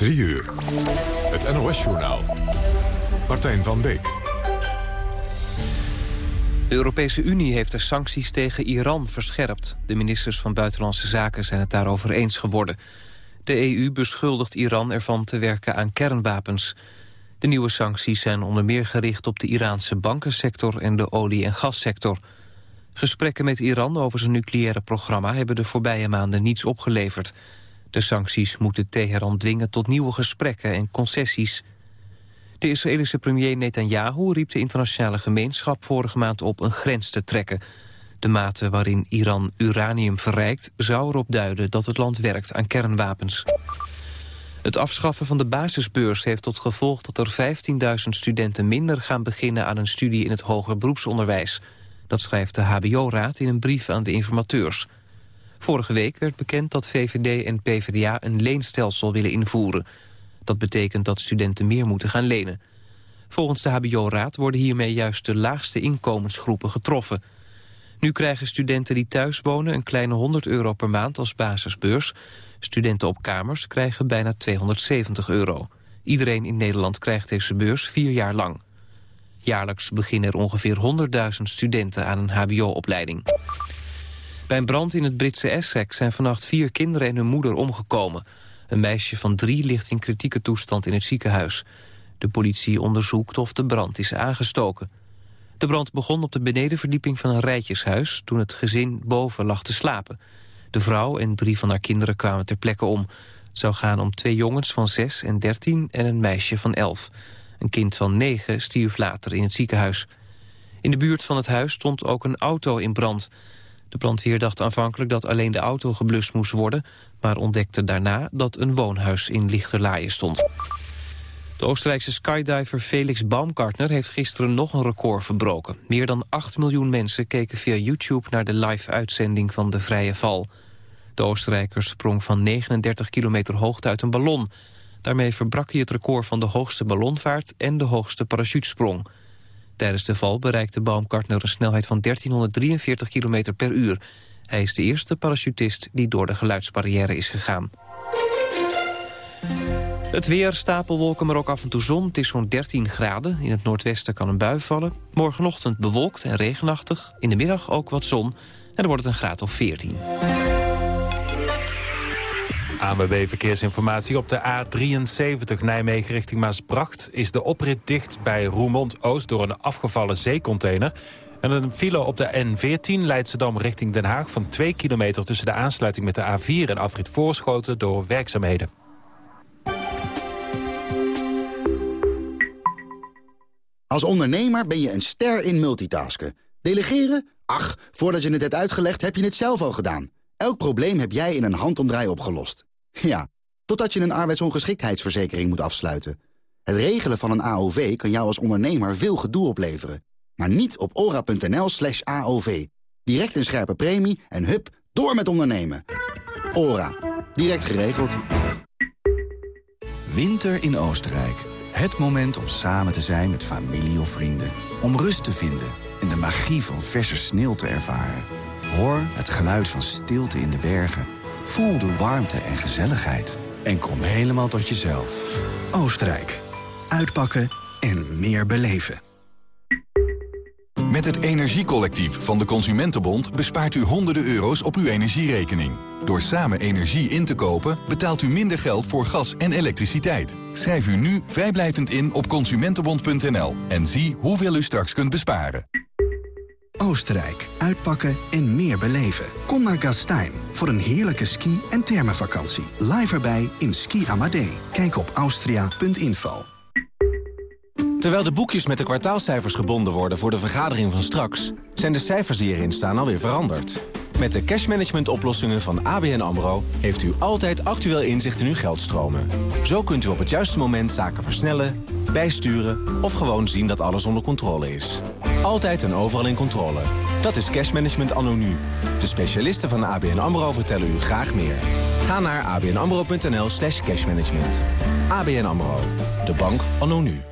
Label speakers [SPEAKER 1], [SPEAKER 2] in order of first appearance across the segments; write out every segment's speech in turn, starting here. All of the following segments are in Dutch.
[SPEAKER 1] 3 uur. Het NOS-journaal. Martijn van Beek.
[SPEAKER 2] De Europese Unie heeft de sancties tegen Iran verscherpt. De ministers van Buitenlandse Zaken zijn het daarover eens geworden. De EU beschuldigt Iran ervan te werken aan kernwapens. De nieuwe sancties zijn onder meer gericht op de Iraanse bankensector en de olie- en gassector. Gesprekken met Iran over zijn nucleaire programma hebben de voorbije maanden niets opgeleverd. De sancties moeten Teheran dwingen tot nieuwe gesprekken en concessies. De Israëlische premier Netanyahu riep de internationale gemeenschap vorige maand op een grens te trekken. De mate waarin Iran uranium verrijkt zou erop duiden dat het land werkt aan kernwapens. Het afschaffen van de basisbeurs heeft tot gevolg dat er 15.000 studenten minder gaan beginnen aan een studie in het hoger beroepsonderwijs. Dat schrijft de HBO-raad in een brief aan de informateurs. Vorige week werd bekend dat VVD en PvdA een leenstelsel willen invoeren. Dat betekent dat studenten meer moeten gaan lenen. Volgens de HBO-raad worden hiermee juist de laagste inkomensgroepen getroffen. Nu krijgen studenten die thuis wonen een kleine 100 euro per maand als basisbeurs. Studenten op kamers krijgen bijna 270 euro. Iedereen in Nederland krijgt deze beurs vier jaar lang. Jaarlijks beginnen er ongeveer 100.000 studenten aan een hbo-opleiding. Bij een brand in het Britse Essex zijn vannacht vier kinderen en hun moeder omgekomen. Een meisje van drie ligt in kritieke toestand in het ziekenhuis. De politie onderzoekt of de brand is aangestoken. De brand begon op de benedenverdieping van een rijtjeshuis... toen het gezin boven lag te slapen. De vrouw en drie van haar kinderen kwamen ter plekke om. Het zou gaan om twee jongens van 6 en 13 en een meisje van 11. Een kind van 9 stierf later in het ziekenhuis. In de buurt van het huis stond ook een auto in brand. De brandweer dacht aanvankelijk dat alleen de auto geblust moest worden... maar ontdekte daarna dat een woonhuis in Lichterlaaien stond. De Oostenrijkse skydiver Felix Baumgartner heeft gisteren nog een record verbroken. Meer dan 8 miljoen mensen keken via YouTube naar de live-uitzending van de vrije val. De Oostenrijker sprong van 39 kilometer hoogte uit een ballon. Daarmee verbrak hij het record van de hoogste ballonvaart en de hoogste parachutesprong. Tijdens de val bereikte Baumgartner een snelheid van 1343 km per uur. Hij is de eerste parachutist die door de geluidsbarrière is gegaan. Het weer, stapelwolken, maar ook af en toe zon. Het is zo'n 13 graden. In het noordwesten kan een bui vallen. Morgenochtend bewolkt en regenachtig. In de middag ook wat zon. En dan wordt het een graad of 14.
[SPEAKER 3] ANWB Verkeersinformatie op de A73 Nijmegen richting Maasbracht... is de oprit dicht bij Roermond-Oost door een afgevallen zeecontainer. En een file op de N14 Leidschendam richting Den Haag... van 2 kilometer tussen de aansluiting met de A4 en afrit Voorschoten... door werkzaamheden.
[SPEAKER 4] Als ondernemer ben je een ster in multitasken. Delegeren? Ach, voordat je het hebt uitgelegd heb je het zelf al gedaan. Elk probleem heb jij in een handomdraai opgelost. Ja, totdat je een arbeidsongeschiktheidsverzekering moet afsluiten. Het regelen van een AOV kan jou als ondernemer veel gedoe opleveren. Maar niet op ora.nl slash AOV. Direct een scherpe premie en hup, door met ondernemen. Ora. Direct geregeld.
[SPEAKER 5] Winter in Oostenrijk. Het moment om samen te zijn met familie of vrienden. Om rust te vinden en de magie van verse sneeuw te ervaren. Hoor het geluid van stilte in de bergen. Voel de warmte en gezelligheid. En kom helemaal tot jezelf. Oostenrijk. Uitpakken en meer beleven.
[SPEAKER 6] Met het Energiecollectief van de Consumentenbond bespaart u honderden euro's op uw energierekening. Door samen energie in te kopen betaalt u minder geld voor gas en elektriciteit. Schrijf u nu vrijblijvend in op consumentenbond.nl en zie hoeveel u straks kunt besparen.
[SPEAKER 5] Oostenrijk. Uitpakken en meer beleven. Kom naar Gastein voor een heerlijke ski- en thermenvakantie. Live erbij in Ski Amadee. Kijk op austria.info.
[SPEAKER 7] Terwijl de boekjes met de kwartaalcijfers gebonden worden voor de vergadering van straks... zijn de cijfers die erin staan alweer veranderd. Met de cashmanagement oplossingen van ABN AMRO... heeft u altijd actueel inzicht in uw geldstromen. Zo kunt u op het juiste moment zaken versnellen, bijsturen... of gewoon zien dat alles onder controle is. Altijd en overal in controle. Dat is cashmanagement anno nu. De specialisten van ABN AMRO vertellen u graag meer. Ga naar abnamro.nl slash cashmanagement. ABN AMRO. De bank anno nu.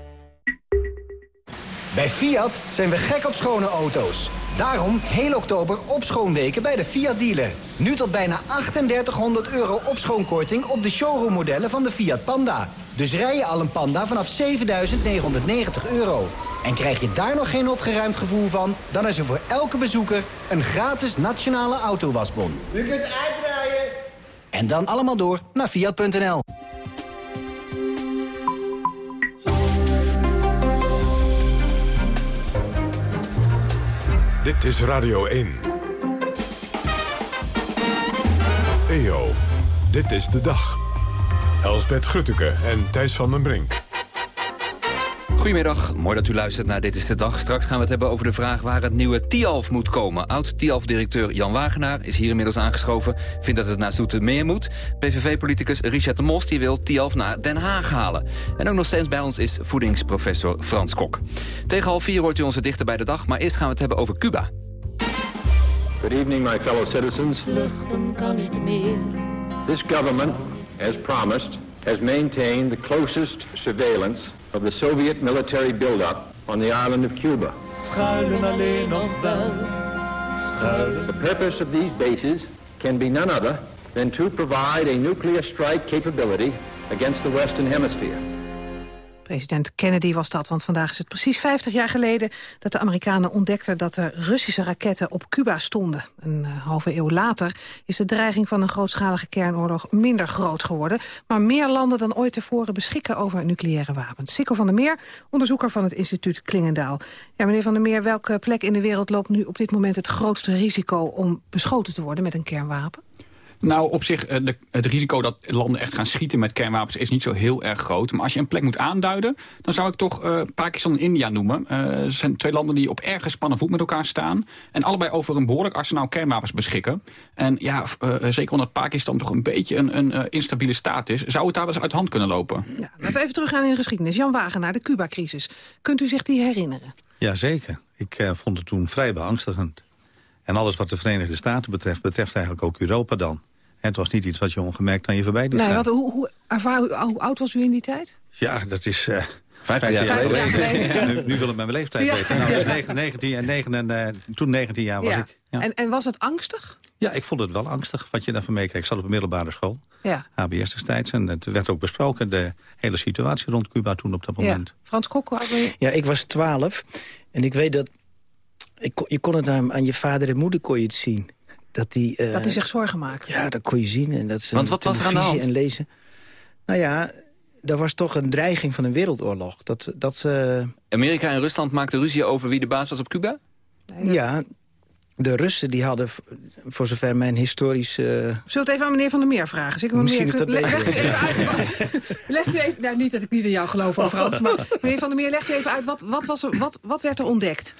[SPEAKER 8] Bij Fiat zijn we gek op schone auto's. Daarom heel oktober opschoonweken bij de Fiat dealer. Nu tot bijna 3800 euro opschoonkorting op de showroommodellen van de Fiat Panda. Dus rij je al een Panda vanaf 7990 euro. En krijg je daar nog geen opgeruimd gevoel van... dan is er voor elke bezoeker een gratis nationale autowasbon. U kunt uitdraaien. En dan allemaal door naar Fiat.nl.
[SPEAKER 1] Dit is Radio 1. EO, dit is de dag. Elsbeth Grutteke en Thijs van den Brink.
[SPEAKER 9] Goedemiddag, mooi dat u luistert naar Dit is de Dag. Straks gaan we het hebben over de vraag waar het nieuwe TIALF moet komen. Oud-TIALF-directeur Jan Wagenaar is hier inmiddels aangeschoven. Vindt dat het naar Zoetermeer moet. PVV-politicus Richard de Mos die wil TIALF naar Den Haag halen. En ook nog steeds bij ons is voedingsprofessor Frans Kok. Tegen half vier hoort u onze dichter bij de dag, maar eerst gaan we het hebben over Cuba.
[SPEAKER 10] Good evening, my fellow citizens.
[SPEAKER 11] Vluchten kan niet meer.
[SPEAKER 10] This government, as promised, has maintained the closest surveillance of the Soviet military buildup on the island of Cuba.
[SPEAKER 11] Schuilen alleen nog wel. Schuilen.
[SPEAKER 10] The purpose of these bases can be none other than to provide a nuclear strike capability against the Western Hemisphere.
[SPEAKER 12] President Kennedy was dat, want vandaag is het precies 50 jaar geleden... dat de Amerikanen ontdekten dat er Russische raketten op Cuba stonden. Een uh, halve eeuw later is de dreiging van een grootschalige kernoorlog minder groot geworden. Maar meer landen dan ooit tevoren beschikken over nucleaire wapens. Sikko van der Meer, onderzoeker van het instituut Klingendaal. Ja, meneer van der Meer, welke plek in de wereld loopt nu op dit moment het grootste risico... om beschoten te worden met een kernwapen?
[SPEAKER 13] Nou, op zich, de, het risico dat landen echt gaan schieten met kernwapens is niet zo heel erg groot. Maar als je een plek moet aanduiden, dan zou ik toch uh, Pakistan en India noemen. Uh, er zijn twee landen die op erg gespannen voet met elkaar staan. En allebei over een behoorlijk arsenaal kernwapens beschikken. En ja, uh, zeker omdat Pakistan toch een beetje een, een instabiele staat is... zou het daar wel eens uit hand kunnen lopen.
[SPEAKER 12] Ja, laten we even teruggaan in de geschiedenis. Jan Wagenaar, de Cuba-crisis. Kunt u zich die herinneren?
[SPEAKER 14] Jazeker. Ik vond het toen vrij beangstigend. En alles wat de Verenigde Staten betreft, betreft eigenlijk ook Europa dan. Het was niet iets wat je ongemerkt aan je voorbij liet
[SPEAKER 12] nee, wat, hoe, hoe, ervaar, hoe, hoe, oud was u in die tijd?
[SPEAKER 14] Ja, dat is... Uh,
[SPEAKER 9] Vijftien jaar,
[SPEAKER 14] jaar geleden. Ja, nu, nu, wil ik mijn leeftijd ja. weten. Nou, dus 19 en 9 en uh, toen 19 jaar was ik.
[SPEAKER 12] En, en was het angstig?
[SPEAKER 14] Ja, ik vond het wel angstig wat je daarvan meekreeg. Ik zat op een middelbare school,
[SPEAKER 12] ja.
[SPEAKER 14] HBS destijds. En het werd ook besproken, de hele situatie rond Cuba toen op dat moment.
[SPEAKER 12] Frans Kok, hoe je?
[SPEAKER 15] Ja, ik was 12 en ik weet dat... Ik, je kon het aan, aan je vader en moeder kon je het zien dat die... Uh,
[SPEAKER 12] dat hij zich zorgen maakte.
[SPEAKER 15] Ja, dat kon je zien. En dat ze
[SPEAKER 9] Want wat was er aan de hand?
[SPEAKER 15] En lezen. Nou ja, er was toch een dreiging van een wereldoorlog. Dat, dat, uh...
[SPEAKER 9] Amerika en Rusland maakten ruzie over wie de baas was op Cuba?
[SPEAKER 15] Ja, de Russen die hadden, voor zover mijn historisch... Uh...
[SPEAKER 12] Zullen we het even aan meneer Van der Meer vragen?
[SPEAKER 15] Misschien
[SPEAKER 12] meneer,
[SPEAKER 15] is dat
[SPEAKER 12] leg, leg u even uit. legt u even, nou, niet dat ik niet in jou geloof, Frans. Maar meneer Van der Meer, legt u even uit. Wat, wat, was er, wat, wat werd er ontdekt?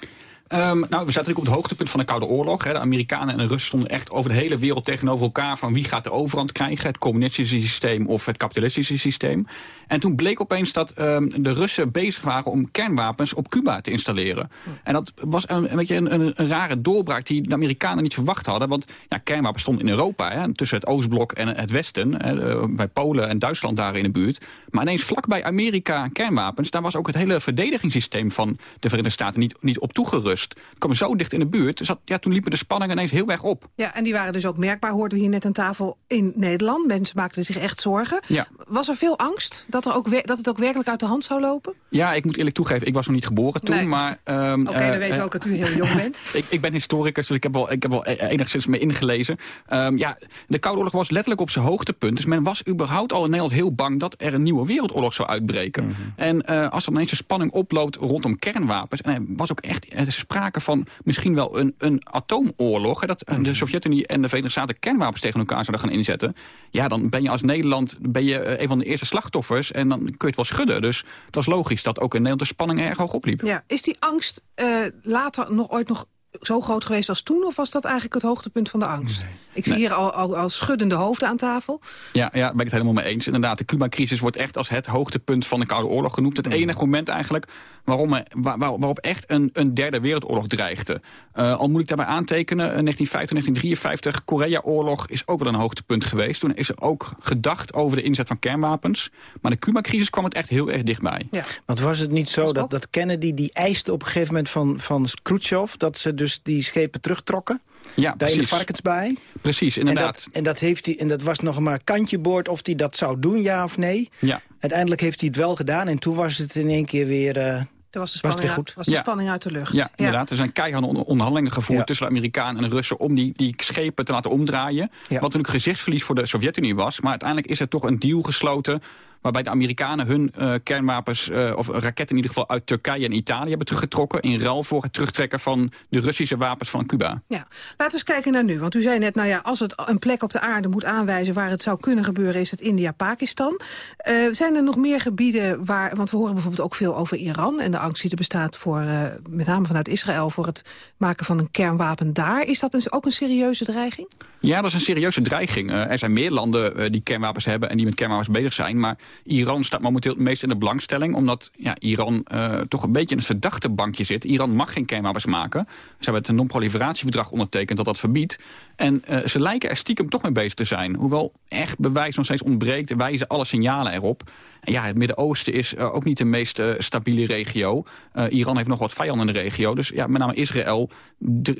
[SPEAKER 13] Um, nou, we zaten natuurlijk op het hoogtepunt van de Koude Oorlog. Hè. De Amerikanen en de Russen stonden echt over de hele wereld tegenover elkaar... van wie gaat de overhand krijgen, het communistische systeem of het kapitalistische systeem. En toen bleek opeens dat um, de Russen bezig waren om kernwapens op Cuba te installeren. En dat was een, beetje een, een, een, rare doorbraak die de Amerikanen niet verwacht hadden. Want ja, kernwapens stonden in Europa, hè, tussen het Oostblok en het Westen. Hè, bij Polen en Duitsland daar in de buurt. Maar ineens vlakbij Amerika kernwapens... daar was ook het hele verdedigingssysteem van de Verenigde Staten niet, niet op toegerust. Het kwam zo dicht in de buurt. Zat, ja, toen liepen de spanningen ineens heel erg op.
[SPEAKER 12] Ja, en die waren dus ook merkbaar, hoorden we hier net aan tafel in Nederland. Mensen maakten zich echt zorgen.
[SPEAKER 13] Ja.
[SPEAKER 12] Was er veel angst dat, er ook, dat het ook werkelijk uit de hand zou lopen?
[SPEAKER 13] Ja, ik moet eerlijk toegeven, ik was nog niet geboren toen.
[SPEAKER 12] Nee.
[SPEAKER 13] Maar,
[SPEAKER 12] um, Oké, okay, dan weten we ook dat u heel jong bent.
[SPEAKER 13] ik, ik ben historicus, dus ik heb wel, ik heb wel enigszins mee ingelezen. Um, ja, de Koude Oorlog was letterlijk op zijn hoogtepunt. Dus men was überhaupt al in Nederland heel bang dat er een nieuwe wereldoorlog zou uitbreken. Mm -hmm. En uh, als er ineens een spanning oploopt rondom kernwapens... en er was ook echt er is sprake van misschien wel een, een atoomoorlog... Hè, dat mm -hmm. de Sovjet-Unie en de Verenigde Staten kernwapens tegen elkaar zouden gaan inzetten... ja, dan ben je als Nederland ben je een van de eerste slachtoffers... en dan kun je het wel schudden. Dus het was logisch dat ook in Nederland de spanning erg hoog opliep.
[SPEAKER 12] Ja, is die angst uh, later nog ooit nog zo groot geweest als toen? Of was dat eigenlijk het hoogtepunt van de angst? Nee. Ik zie nee. hier al, al, al, schuddende hoofden aan tafel.
[SPEAKER 13] Ja, ja, ben ik het helemaal mee eens. Inderdaad, de Cuba-crisis wordt echt als het hoogtepunt van de Koude Oorlog genoemd. Het enige moment eigenlijk waarom, waar, waarop echt een, een derde wereldoorlog dreigde. Uh, al moet ik daarbij aantekenen, 1950, 1953, Korea-oorlog is ook wel een hoogtepunt geweest. Toen is er ook gedacht over de inzet van kernwapens. Maar de Cuba-crisis kwam het echt heel erg dichtbij.
[SPEAKER 15] Ja. Want was het niet zo dat, dat Kennedy die eiste op een gegeven moment van, van Khrushchev... dat ze dus die schepen terugtrokken.
[SPEAKER 13] Ja,
[SPEAKER 15] Daar in de
[SPEAKER 13] precies.
[SPEAKER 15] Varkensbaai.
[SPEAKER 13] Precies,
[SPEAKER 15] En
[SPEAKER 13] inderdaad.
[SPEAKER 15] dat, en, dat heeft hij, en dat was nog maar kantje boord of hij dat zou doen, ja of nee.
[SPEAKER 13] Ja.
[SPEAKER 15] Uiteindelijk heeft hij het wel gedaan en toen was het in één keer weer... eh,
[SPEAKER 12] Toen was de
[SPEAKER 15] Was het
[SPEAKER 12] spanning,
[SPEAKER 15] weer
[SPEAKER 12] uit-
[SPEAKER 15] goed?
[SPEAKER 12] was de
[SPEAKER 13] Ja.
[SPEAKER 12] spanning uit de lucht.
[SPEAKER 13] Ja, inderdaad. Er zijn keiharde on- onderhandelingen gevoerd
[SPEAKER 15] Ja.
[SPEAKER 13] tussen de Amerikanen en de Russen... om die, die schepen te laten omdraaien. Wat natuurlijk gezichtsverlies voor de Sovjet-Unie was. Maar uiteindelijk is er toch een deal gesloten waarbij de Amerikanen hun eh, kernwapens, eh, of raketten in ieder geval... uit Turkije en Italië hebben teruggetrokken... in ruil voor het terugtrekken van de Russische wapens van Cuba.
[SPEAKER 12] Ja, laten we eens kijken naar nu. Want u zei net, nou ja, als het een plek op de aarde moet aanwijzen... waar het zou kunnen gebeuren, is het India-Pakistan. Eh, zijn er nog meer gebieden waar... want we horen bijvoorbeeld ook veel over Iran... en de angst die er bestaat voor, met name vanuit Israël... voor het maken van een kernwapen daar. Is dat ook een serieuze dreiging?
[SPEAKER 13] Ja, dat is een serieuze dreiging. Er zijn meer landen die kernwapens hebben en die met kernwapens bezig zijn. Maar Iran staat momenteel het meest in de belangstelling. Omdat ja, Iran eh, toch een beetje in het verdachte bankje zit. Iran mag geen kernwapens maken. Ze hebben het non-proliferatieverdrag ondertekend dat dat verbiedt. En eh, ze lijken er stiekem toch mee bezig te zijn. Hoewel echt bewijs nog steeds ontbreekt, wijzen alle signalen erop. En ja, het Midden-Oosten is eh, ook niet de meest stabiele regio. Eh, Iran heeft nog wat vijanden in de regio. Dus ja, met name Israël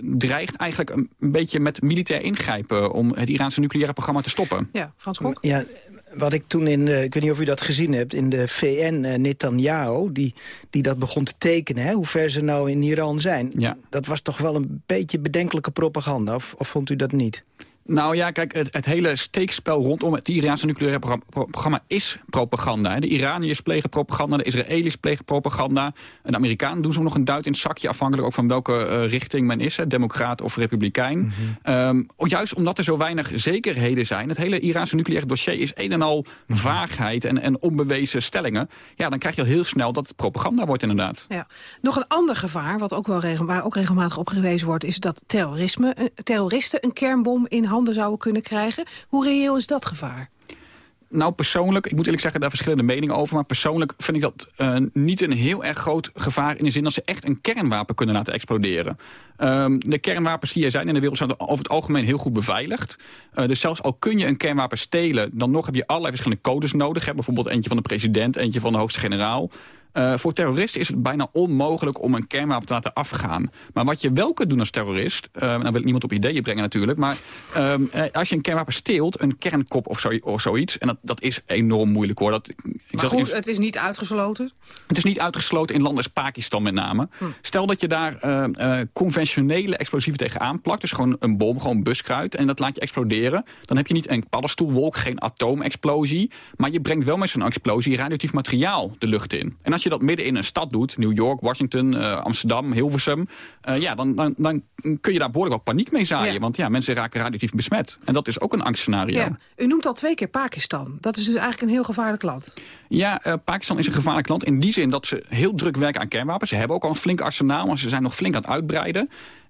[SPEAKER 13] dreigt eigenlijk een, een beetje met militair ingrijpen... om het Iraanse nucleaire programma te stoppen.
[SPEAKER 12] Ja, Frans Kok?
[SPEAKER 15] Ja, wat ik toen in, de, ik weet niet of u dat gezien hebt, in de VN, eh, Netanyahu, die, die dat begon te tekenen, hè, hoe ver ze nou in Iran zijn.
[SPEAKER 13] Ja.
[SPEAKER 15] Dat was toch wel een beetje bedenkelijke propaganda, of, of vond u dat niet?
[SPEAKER 13] Nou ja, kijk, het, het hele steekspel rondom het Iraanse nucleaire programma, pro- programma is propaganda. hè. De Iraniërs plegen propaganda, de Israëli's plegen propaganda. En de Amerikanen doen zo nog een duit in het zakje... afhankelijk ook van welke eh, richting men is, hè, democraat of republikein. Ehm, juist omdat er zo weinig zekerheden zijn... het hele Iraanse nucleaire dossier is een en al vaagheid en, en onbewezen stellingen... ja, dan krijg je al heel snel dat het propaganda wordt inderdaad.
[SPEAKER 12] Ja. Nog een ander gevaar, wat ook wel regel, waar ook regelmatig op gewezen wordt... is dat terrorisme, eh, terroristen een kernbom in handen zouden kunnen krijgen. Hoe reëel is dat gevaar?
[SPEAKER 13] Nou, persoonlijk, ik moet eerlijk zeggen, daar verschillende meningen over. Maar persoonlijk vind ik dat eh, niet een heel erg groot gevaar... in de zin dat ze echt een kernwapen kunnen laten exploderen. Ehm, de kernwapens die er zijn in de wereld zijn over het algemeen heel goed beveiligd. Eh, dus zelfs al kun je een kernwapen stelen... dan nog heb je allerlei verschillende codes nodig. Hè? Bijvoorbeeld eentje van de president, eentje van de hoogste generaal. Eh, voor terroristen is het bijna onmogelijk om een kernwapen te laten afgaan. Maar wat je wel kunt doen als terrorist... Uh, nou wil ik niemand op ideeën brengen natuurlijk... maar um, eh, als je een kernwapen steelt, een kernkop of, zo, of zoiets... en dat, dat is enorm moeilijk hoor. Dat, ik
[SPEAKER 12] Maar goed, het is niet uitgesloten.
[SPEAKER 13] het is niet uitgesloten in landen als Pakistan met name.
[SPEAKER 12] Hm.
[SPEAKER 13] Stel dat je daar conventionele explosieven tegenaan plakt. Dus gewoon een bom, gewoon buskruid. En dat laat je exploderen. Dan heb je niet een paddenstoelwolk, geen atoomexplosie. Maar je brengt wel met zo'n explosie radioactief materiaal de lucht in. En als je dat midden in een stad doet, New York, Washington, eh, Amsterdam, Hilversum. eh, ja, dan, dan, dan kun je daar behoorlijk wel paniek mee zaaien.
[SPEAKER 12] Ja.
[SPEAKER 13] Want ja, mensen raken radioactief besmet. En dat is ook een angstscenario.
[SPEAKER 12] Ja. U noemt al twee keer Pakistan. Dat is dus eigenlijk een heel gevaarlijk land.
[SPEAKER 13] Ja, eh, Pakistan is een gevaarlijk land in die zin dat ze heel druk werken aan kernwapens. Ze hebben ook al een flink arsenaal, maar ze zijn nog flink aan het uitbreiden.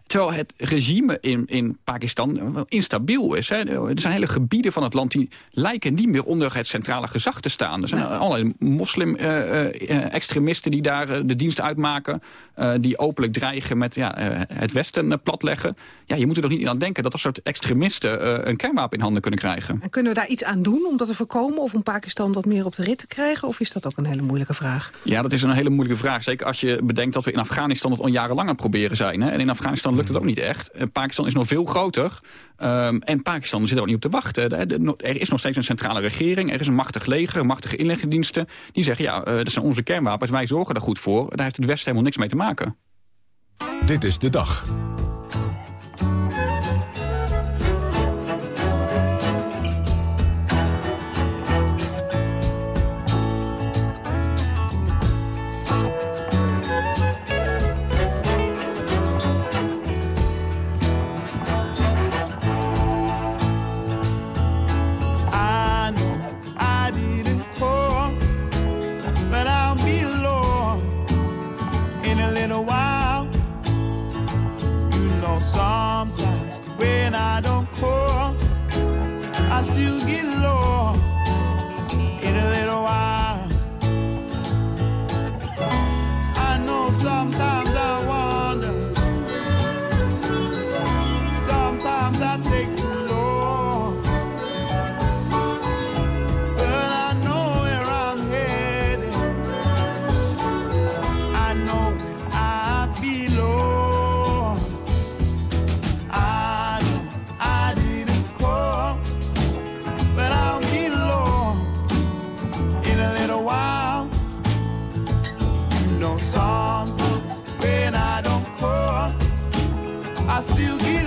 [SPEAKER 13] Terwijl het regime in, in Pakistan wel instabiel is. Hè. Er zijn hele gebieden van het land die lijken niet meer onder het centrale gezag te staan. Er zijn allerlei moslim-extremisten die daar eh, de dienst uitmaken. eh, die openlijk dreigen met ja, eh, het Westen eh, platleggen. Ja, je moet er toch niet aan denken dat dat soort extremisten eh, een kernwapen in handen kunnen krijgen.
[SPEAKER 12] En kunnen we daar iets aan doen om dat te voorkomen... of om Pakistan wat meer op de rit te krijgen? Of is dat ook een hele moeilijke vraag?
[SPEAKER 13] Ja, dat is een hele moeilijke vraag. Zeker als je bedenkt dat we in Afghanistan het al jarenlang aan proberen zijn. Hè? En in Afghanistan lukt het ook niet echt. Eh, Pakistan is nog veel groter. Ehm, en Pakistan zit ook niet op te wachten. Er is nog steeds een centrale regering. Er is een machtig leger, machtige inlichtingendiensten. Die zeggen, ja, eh, dat zijn onze kernwapens. Wij zorgen er goed voor. Daar heeft het Westen helemaal niks mee te maken.
[SPEAKER 1] Dit is de dag.
[SPEAKER 16] I still get low I still give.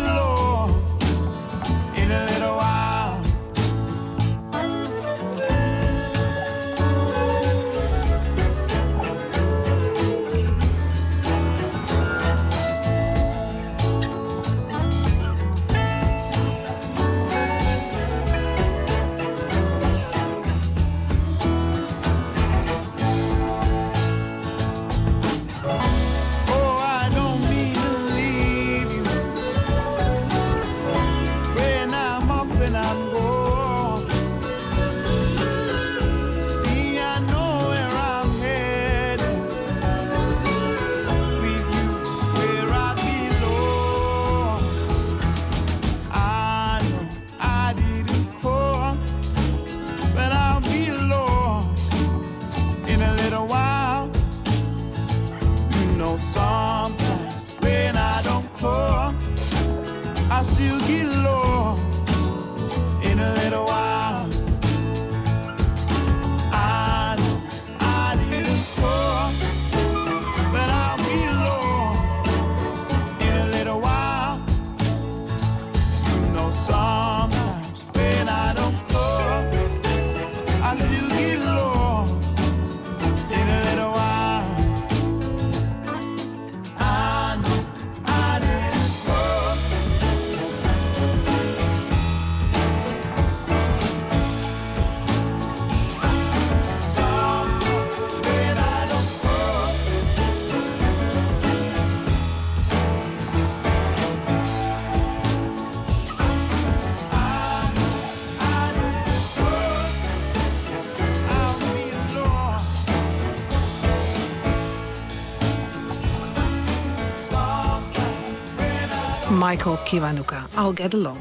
[SPEAKER 12] Michael Kiwanuka, I'll Get Along.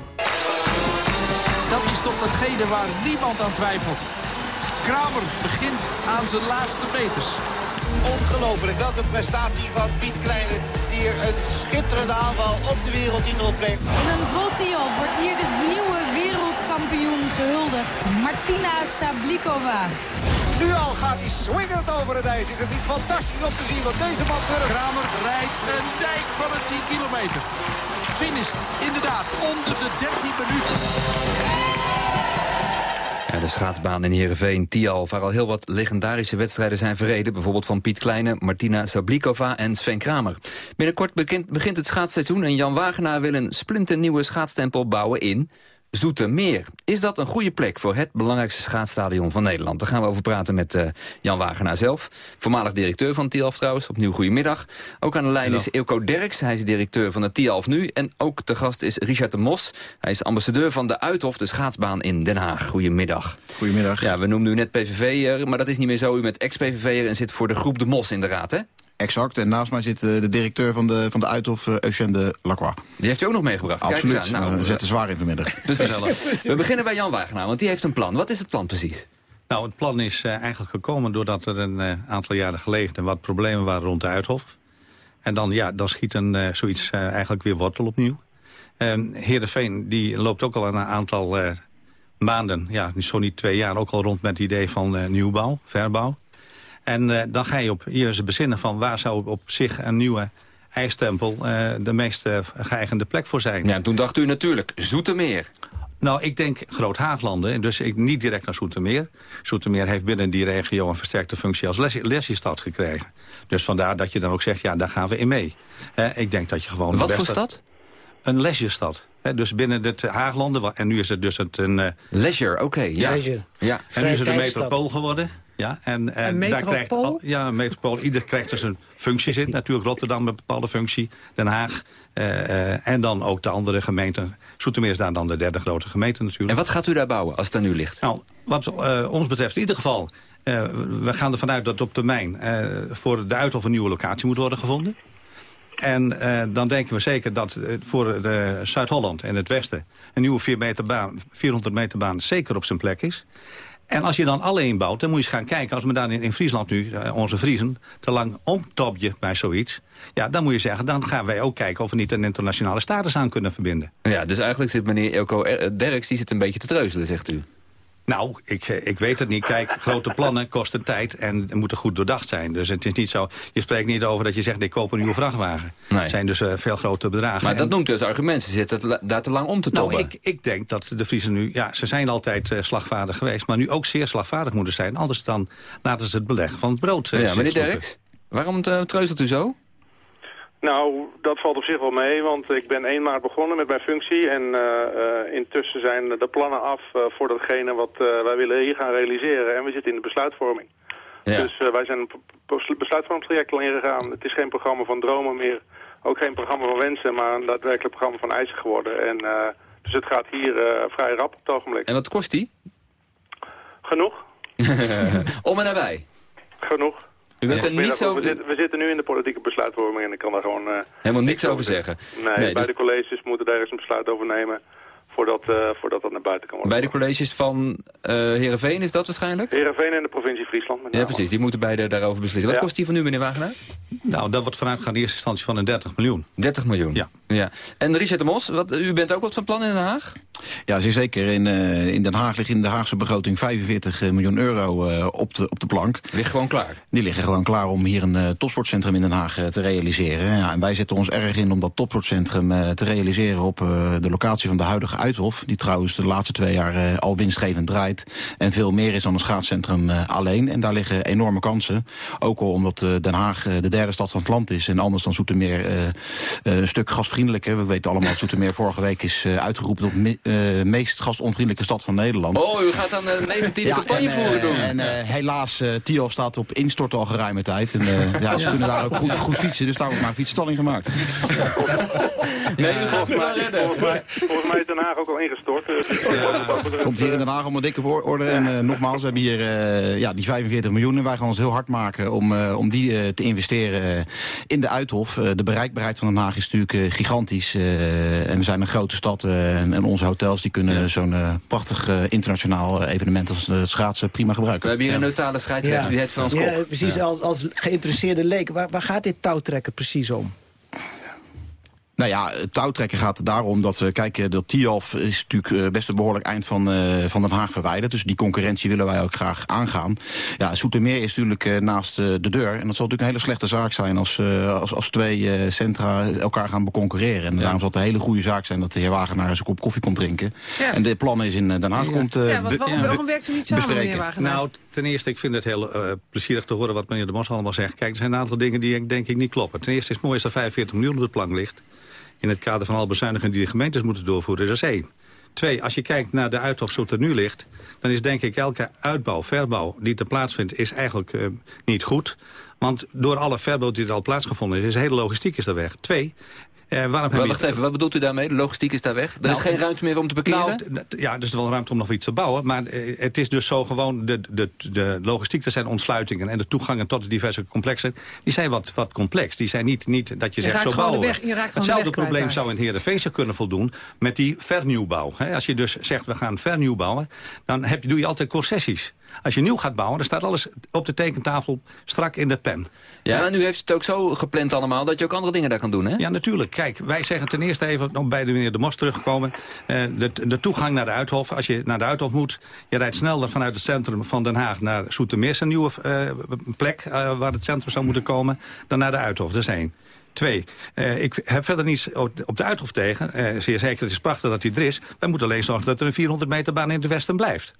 [SPEAKER 17] Dat is toch hetgene waar niemand aan twijfelt. Kramer begint aan zijn laatste meters.
[SPEAKER 18] Ongelooflijk, welke prestatie van Piet Kleine... die hier een schitterende aanval op de wereldtitel opbrengt.
[SPEAKER 19] In een Votiel wordt hier de nieuwe wereldkampioen gehuldigd. Martina Sablikova.
[SPEAKER 17] Nu al gaat hij swingend over het ijs. Is het niet fantastisch om te zien wat deze man durft? Kramer rijdt een dijk van een 10 kilometer. Finished inderdaad onder de 13 minuten.
[SPEAKER 9] De schaatsbaan in Heerenveen, Tial, waar al heel wat legendarische wedstrijden zijn verreden. Bijvoorbeeld van Piet Kleine, Martina Sablikova en Sven Kramer. Binnenkort begint, begint het schaatsseizoen en Jan Wagenaar wil een splinternieuwe schaatstempel bouwen in... Zoetermeer. Is dat een goede plek voor het belangrijkste schaatsstadion van Nederland? Daar gaan we over praten met uh, Jan Wagenaar zelf. Voormalig directeur van Tialf trouwens. Opnieuw goedemiddag. Ook aan de lijn is Ilko Derks. Hij is directeur van de Tialf nu. En ook de gast is Richard de Mos. Hij is ambassadeur van de Uithof, de schaatsbaan in Den Haag. Goedemiddag.
[SPEAKER 20] Goedemiddag.
[SPEAKER 9] Ja, we noemden u net PVV'er, maar dat is niet meer zo. U bent ex-PVV'er en zit voor de groep de Mos in de raad, hè?
[SPEAKER 20] Exact, en naast mij zit uh, de directeur van de, van de Uithof, uh, Eugène de Lacroix.
[SPEAKER 9] Die heeft u ook nog meegebracht?
[SPEAKER 20] Absoluut,
[SPEAKER 9] Kijk eens aan. Nou,
[SPEAKER 20] we zetten zwaar in vanmiddag.
[SPEAKER 9] Precies. we beginnen bij Jan Wagenaar, want die heeft een plan. Wat is het plan precies?
[SPEAKER 14] Nou, het plan is uh, eigenlijk gekomen doordat er een aantal jaren geleden... wat problemen waren rond de Uithof. En dan, ja, dan schiet een, zoiets eigenlijk weer wortel opnieuw. Ehm, Heerenveen die loopt ook al een aantal maanden, ja, zo niet twee jaar... ook al rond met het idee van nieuwbouw, verbouw. En uh, dan ga je op je eens bezinnen van waar zou op zich een nieuwe ijstempel uh, de meest uh, geëigende plek voor zijn.
[SPEAKER 9] Ja, toen dacht u natuurlijk Zoetermeer.
[SPEAKER 14] Nou, ik denk Groot Haaglanden, dus ik niet direct naar Zoetermeer. Zoetermeer heeft binnen die regio een versterkte functie als les lesjestad gekregen. Dus vandaar dat je dan ook zegt, ja, daar gaan we in mee. ik denk dat je gewoon...
[SPEAKER 9] Wat voor stad?
[SPEAKER 14] Een lesjestad. He, dus binnen het Haaglanden, en nu is het dus het... een uh,
[SPEAKER 9] Leisure, oké, okay, ja.
[SPEAKER 14] ja. En nu is het een metropool geworden. Ja, en,
[SPEAKER 12] en, en daar krijgt, al,
[SPEAKER 14] ja, een metropool. Ieder krijgt dus een functie zit. Natuurlijk Rotterdam met een bepaalde functie. Den Haag. Uh, uh, en dan ook de andere gemeenten. Zoetermeer is daar dan de derde grote gemeente natuurlijk.
[SPEAKER 9] En wat gaat u daar bouwen als het aan u ligt?
[SPEAKER 14] Nou, wat uh, ons betreft in ieder geval... we gaan ervan uit dat op termijn voor de Uithof een nieuwe locatie moet worden gevonden. En dan denken we zeker dat voor Zuid-Holland en het Westen... een nieuwe 4 meter baan, 400 meter baan zeker op zijn plek is. En als je dan alleen bouwt, dan moet je eens gaan kijken... als we daar in, Friesland nu, uh, onze Friesen, te lang omtopje bij zoiets... ja, dan moet je zeggen, dan gaan wij ook kijken... of we niet een internationale status aan kunnen verbinden.
[SPEAKER 9] Ja, dus eigenlijk zit meneer Elko Derks die zit een beetje te treuzelen, zegt u.
[SPEAKER 14] Nou, ik, eh, ik weet het niet. Kijk, grote plannen kosten tijd en moeten goed doordacht zijn. Dus het is niet zo... Je spreekt niet over dat je zegt, ik koop een nieuwe vrachtwagen. Het zijn dus eh, veel grote bedragen.
[SPEAKER 9] Maar dat noemt u als argument. Ze zitten te- daar te lang om te
[SPEAKER 14] nou,
[SPEAKER 9] tobben.
[SPEAKER 14] ik, ik denk dat de Friesen nu... Ja, ze zijn altijd eh, slagvaardig geweest, maar nu ook zeer slagvaardig moeten zijn. Anders dan laten ze het beleg van het brood eh,
[SPEAKER 9] ja, meneer. Derks, waarom uh, treuzelt u zo?
[SPEAKER 21] Nou, dat valt op zich wel mee, want ik ben 1 maart begonnen met mijn functie. En uh, uh, intussen zijn de plannen af uh, voor datgene wat wij willen hier gaan realiseren. En we zitten in de besluitvorming. Ja. Dus wij zijn een besluitvormingstraject al ingegaan. Het is geen programma van dromen meer, ook geen programma van wensen, maar een daadwerkelijk programma van eisen geworden. En, dus het gaat hier vrij rap op het ogenblik.
[SPEAKER 9] En wat kost die?
[SPEAKER 21] Genoeg.
[SPEAKER 9] Om en nabij?
[SPEAKER 21] Genoeg.
[SPEAKER 9] U wilt er niets over...
[SPEAKER 21] We zitten, we zitten nu in de politieke besluitvorming en ik kan daar gewoon... Uh,
[SPEAKER 9] Helemaal niks over zeggen?
[SPEAKER 21] Nee, nee bij dus... de colleges moeten daar eens een besluit over nemen voordat, uh, voordat dat naar buiten kan worden.
[SPEAKER 9] Bij de colleges van uh, Heerenveen is dat waarschijnlijk?
[SPEAKER 21] Heerenveen en de provincie Friesland.
[SPEAKER 9] Ja, precies. Die moeten beide daarover beslissen. Wat
[SPEAKER 21] ja.
[SPEAKER 9] kost die van u, meneer Wagenaar?
[SPEAKER 14] Nou, dat wordt vanuit gaan in eerste instantie van een 30 miljoen.
[SPEAKER 9] 30 miljoen?
[SPEAKER 14] Ja.
[SPEAKER 9] ja. En Richard de Mos, wat, u bent ook wat van plan in Den Haag?
[SPEAKER 20] Ja, zeker. In, uh, in Den Haag ligt in de Haagse begroting 45 miljoen euro uh, op, de, op de plank.
[SPEAKER 9] Ligt gewoon klaar?
[SPEAKER 20] Die liggen gewoon klaar om hier een uh, topsportcentrum in Den Haag te realiseren. Ja, en wij zetten ons erg in om dat topsportcentrum te realiseren op de locatie van de huidige Uithof. Die trouwens de laatste twee jaar al winstgevend draait. En veel meer is dan een schaatscentrum alleen. En daar liggen enorme kansen. Ook al omdat Den Haag de derde stad van het land is. En anders dan Zoetermeer een stuk gastvriendelijker. We weten allemaal dat Zoetermeer vorige week is uitgeroepen tot uh, meest gastonvriendelijke stad van Nederland.
[SPEAKER 9] Oh, u gaat dan een negatieve ja, campagne
[SPEAKER 20] en,
[SPEAKER 9] voeren doen.
[SPEAKER 20] En uh, helaas, uh, Tiof staat op instorten al geruime tijd. En ja, ze kunnen daar ook goed, goed fietsen, dus daar wordt maar een fietsstalling gemaakt.
[SPEAKER 9] nee, gaat wel redden.
[SPEAKER 21] Volgens mij, volgens mij is Den Haag ook al ingestort. Dus
[SPEAKER 20] Komt hier in Den Haag om een dikke orde. En nogmaals, we hebben hier ja, die 45 miljoen. En wij gaan ons heel hard maken om, om die te investeren in de Uithof. de bereikbaarheid van Den Haag is natuurlijk gigantisch. en we zijn een grote stad en, en onze hotels die kunnen ja. zo'n uh, prachtig uh, internationaal evenement als het schaatsen prima gebruiken.
[SPEAKER 9] We hebben hier een neutrale scheidsrechter, ja. die heet Frans Kok.
[SPEAKER 15] Ja, precies, ja. Als, als geïnteresseerde leek. Waar, waar gaat dit touwtrekken precies om?
[SPEAKER 20] Nou ja, het touwtrekken gaat daarom dat we kijken dat Tialf is natuurlijk best een behoorlijk eind van, uh, van Den Haag verwijderd. Dus die concurrentie willen wij ook graag aangaan. Ja, Soetermeer is natuurlijk uh, naast uh, de deur. En dat zal natuurlijk een hele slechte zaak zijn als, als, als twee centra elkaar gaan beconcurreren. En ja. daarom zal het een hele goede zaak zijn dat de heer Wagenaar eens een kop koffie komt drinken. Ja. En de plan is in Den Haag
[SPEAKER 12] ja.
[SPEAKER 20] komt
[SPEAKER 12] ja, waarom, waarom werkt u niet samen,
[SPEAKER 20] bespreken.
[SPEAKER 12] meneer Wagenaar?
[SPEAKER 14] Nou, ten eerste, ik vind het heel plezierig te horen wat meneer De Mos allemaal zegt. Kijk, er zijn een aantal dingen die denk ik niet kloppen. Ten eerste is het mooi als er 45 miljoen op de plank ligt in het kader van alle bezuinigingen die de gemeentes moeten doorvoeren, is dat één. Twee, als je kijkt naar de uithof er nu ligt... dan is denk ik elke uitbouw, verbouw die ter plaatsvindt... is eigenlijk uh, niet goed. Want door alle verbouw die er al plaatsgevonden is... is hele logistiek is er weg. Twee,
[SPEAKER 9] waarom maar wacht even, wat bedoelt u daarmee? De logistiek is daar weg? Er nou, is geen ruimte meer om te parkeren?
[SPEAKER 14] Nou, ja, er is wel ruimte om nog iets te bouwen. Maar uh, het is dus zo gewoon, de, de, de logistiek, er zijn ontsluitingen... en de toegangen tot de diverse complexen, die zijn wat, wat complex. Die zijn niet, niet dat je,
[SPEAKER 12] je
[SPEAKER 14] zegt zo bouwen.
[SPEAKER 12] Weg,
[SPEAKER 14] Hetzelfde probleem zou in Heerenveen kunnen voldoen met die vernieuwbouw. He, als je dus zegt, we gaan vernieuw bouwen, dan heb je, doe je altijd concessies. Als je nieuw gaat bouwen, dan staat alles op de tekentafel strak in de pen.
[SPEAKER 9] Ja, en nu heeft het ook zo gepland allemaal dat je ook andere dingen daar kan doen, hè?
[SPEAKER 14] Ja, natuurlijk. Kijk, wij zeggen ten eerste even, om bij de meneer De Mos teruggekomen... Uh, de, de toegang naar de Uithof. Als je naar de Uithof moet, je rijdt sneller vanuit het centrum van Den Haag... naar Soetermeer, een nieuwe uh, plek uh, waar het centrum zou moeten komen... dan naar de Uithof, dat is één. Twee, uh, ik heb verder niets op de Uithof tegen. Uh, zeer zeker, het is prachtig dat hij er is. Wij moeten alleen zorgen dat er een 400 meter baan in de Westen blijft.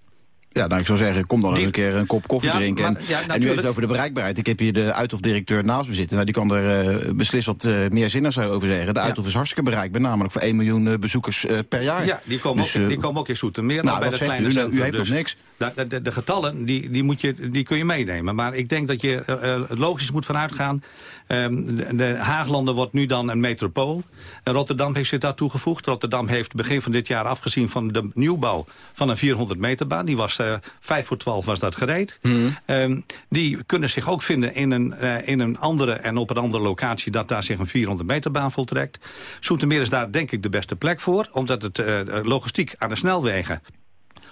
[SPEAKER 20] Ja, nou, ik zou zeggen, kom dan die... een keer een kop koffie
[SPEAKER 14] ja,
[SPEAKER 20] drinken.
[SPEAKER 14] Maar,
[SPEAKER 20] en,
[SPEAKER 14] ja,
[SPEAKER 20] en nu even over de bereikbaarheid. Ik heb hier de Uithof-directeur naast me zitten. Nou, die kan er uh, beslist wat uh, meer zinnigs over zeggen. De Uithof is hartstikke bereikbaar, namelijk voor 1 miljoen uh, bezoekers per jaar.
[SPEAKER 14] Ja, die komen, dus, ook, die komen ook in Zoetermeer.
[SPEAKER 20] Nou,
[SPEAKER 14] bij
[SPEAKER 20] dat
[SPEAKER 14] de
[SPEAKER 20] zegt
[SPEAKER 14] kleine
[SPEAKER 20] u,
[SPEAKER 14] centrum,
[SPEAKER 20] u heeft
[SPEAKER 14] dus
[SPEAKER 20] nog niks.
[SPEAKER 14] De, de, de getallen, die, die, moet je, die kun je meenemen. Maar ik denk dat je uh, logisch moet vanuitgaan. Um, de, de Haaglanden wordt nu dan een metropool. En Rotterdam heeft zich daar toegevoegd. Rotterdam heeft begin van dit jaar afgezien van de nieuwbouw van een 400 meter baan. Die was uh, 5 voor 12 was dat gereed. Mm. Um, die kunnen zich ook vinden in een, uh, in een andere en op een andere locatie... dat daar zich een 400 meter baan voltrekt. Zoetermeer is daar denk ik de beste plek voor. Omdat het logistiek aan de snelwegen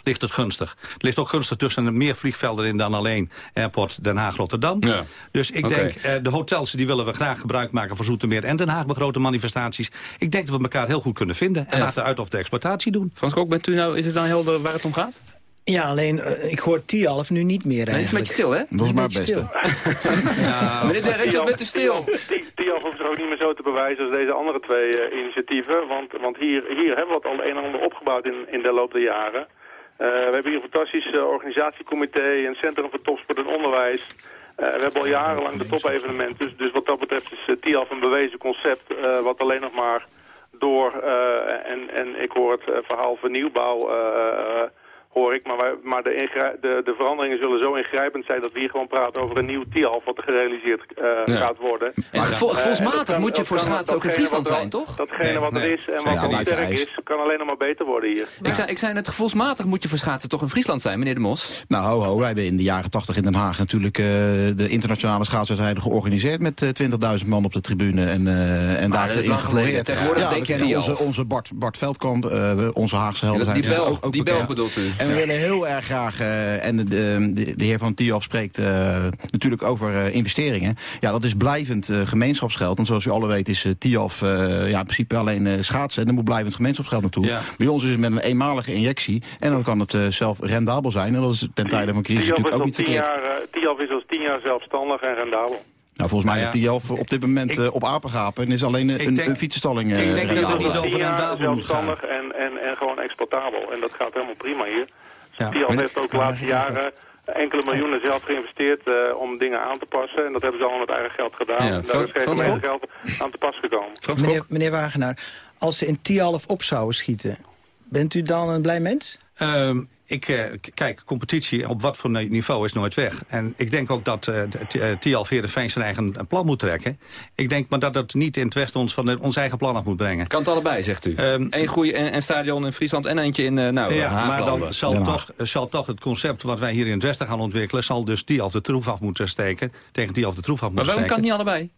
[SPEAKER 14] ligt het gunstig. Het ligt ook gunstig tussen meer vliegvelden in dan alleen Airport Den Haag-Rotterdam.
[SPEAKER 9] Ja.
[SPEAKER 14] Dus ik
[SPEAKER 9] okay.
[SPEAKER 14] denk, uh, de hotels die willen we graag gebruik maken van Zoetermeer en Den Haag bij grote manifestaties. Ik denk dat we elkaar heel goed kunnen vinden en
[SPEAKER 9] Ja.
[SPEAKER 14] laten uit of de exploitatie doen.
[SPEAKER 9] Frans Kok, bent u nou, is het nou helder waar het om gaat?
[SPEAKER 15] Ja, alleen eh, ik hoor Tialf nu niet meer
[SPEAKER 9] Nee, het is met je stil, hè?
[SPEAKER 20] Dat is maar het
[SPEAKER 15] stil.
[SPEAKER 9] Meneer wat bent u stil?
[SPEAKER 21] Tiaf hoeft zich ook niet meer zo te bewijzen als deze andere twee eh, initiatieven. Want, want hier, hier hebben we wat al een en ander opgebouwd in, in de loop der jaren. Eh, we hebben hier een fantastisch eh, organisatiecomité, een centrum voor topsport en onderwijs. Eh, we hebben al jarenlang de topevenementen. Dus, dus wat dat betreft is TIAF een bewezen concept. wat alleen nog maar door, en, en ik hoor het verhaal van nieuwbouw, hoor ik. Maar, wij, maar de, de, de veranderingen zullen zo ingrijpend zijn dat we hier gewoon praten over een nieuw TIAF wat er gerealiseerd eh,
[SPEAKER 9] Ja.
[SPEAKER 21] gaat worden.
[SPEAKER 9] En
[SPEAKER 21] Eh,
[SPEAKER 9] gevoelsmatig moet je voor schaatsen ook in Friesland zijn, toch?
[SPEAKER 21] Datgene
[SPEAKER 14] Nee,
[SPEAKER 21] wat er is en wat al sterk is, kan alleen nog maar beter worden hier.
[SPEAKER 9] Ik, zei, ik zei net, gevoelsmatig moet je voor schaatsen toch in Friesland zijn, meneer De Mos?
[SPEAKER 20] Nou, ho, ho. Wij hebben in de jaren 80 in Den Haag natuurlijk eh, de internationale schaatswedstrijden georganiseerd met eh, 20.000 man op de tribune en, eh en daar
[SPEAKER 9] is geleden. Tegenwoordig
[SPEAKER 20] ja,
[SPEAKER 9] denk je
[SPEAKER 20] onze, onze Bart, Bart Veldkamp, eh, onze Haagse helden
[SPEAKER 9] Die, Belg, bedoelt u?
[SPEAKER 20] En we willen heel erg graag, eh, en de, de, de heer van Tiof spreekt eh, natuurlijk over eh, investeringen. Ja, dat is blijvend gemeenschapsgeld. Want zoals u alle weet is eh, ja, in principe alleen schaatsen. En er moet blijvend gemeenschapsgeld naartoe.
[SPEAKER 14] Ja.
[SPEAKER 20] Bij ons is het met een eenmalige injectie. En dan kan het zelf rendabel zijn. En dat is ten tijde van crisis
[SPEAKER 21] TIAF is,
[SPEAKER 20] natuurlijk ook niet verkeerd.
[SPEAKER 21] TIAF is al tien jaar zelfstandig en rendabel.
[SPEAKER 20] Nou, volgens mij heeft
[SPEAKER 14] ja.
[SPEAKER 20] Tiof op dit moment
[SPEAKER 14] Ik-
[SPEAKER 20] eh, op apengapen. En is alleen eh, een,
[SPEAKER 14] denk-
[SPEAKER 20] een fietsenstalling eh,
[SPEAKER 14] ik denk dat het niet over gaan.
[SPEAKER 21] zelfstandig en, en, en gewoon exploitabel. En dat gaat helemaal prima hier.
[SPEAKER 14] Ja.
[SPEAKER 21] TIAF heeft ook de laatste jaren enkele miljoenen zelf geïnvesteerd eh, om dingen aan te passen. En dat hebben ze allemaal met eigen geld gedaan.
[SPEAKER 9] Ja,
[SPEAKER 21] Daar is geen gemeente geld aan te pas gekomen.
[SPEAKER 15] Meneer, meneer Wagenaar, als ze in Tialf op zouden schieten... bent u dan een blij mens?
[SPEAKER 14] Ehm, ik, eh, kijk, competitie op wat voor ni- niveau is nooit weg. En ik denk ook dat eh, de- T- eh, Tialf Heerenveen zijn eigen plan moet trekken. Ik denk maar dat dat niet in het westen ons van de- ons eigen plan af moet brengen.
[SPEAKER 9] Kan het allebei, zegt u.
[SPEAKER 14] Ehm,
[SPEAKER 9] Eén goede en, en stadion in Friesland en eentje in uh, nou,
[SPEAKER 14] ja, maar dan zal
[SPEAKER 20] Haag.
[SPEAKER 14] toch, zal toch het concept wat wij hier in het westen gaan ontwikkelen... zal dus Tialf de troef af moeten steken. Tegen Tialf de troef af
[SPEAKER 9] Maar
[SPEAKER 14] moeten
[SPEAKER 9] waarom kan
[SPEAKER 14] steken.
[SPEAKER 9] het niet allebei?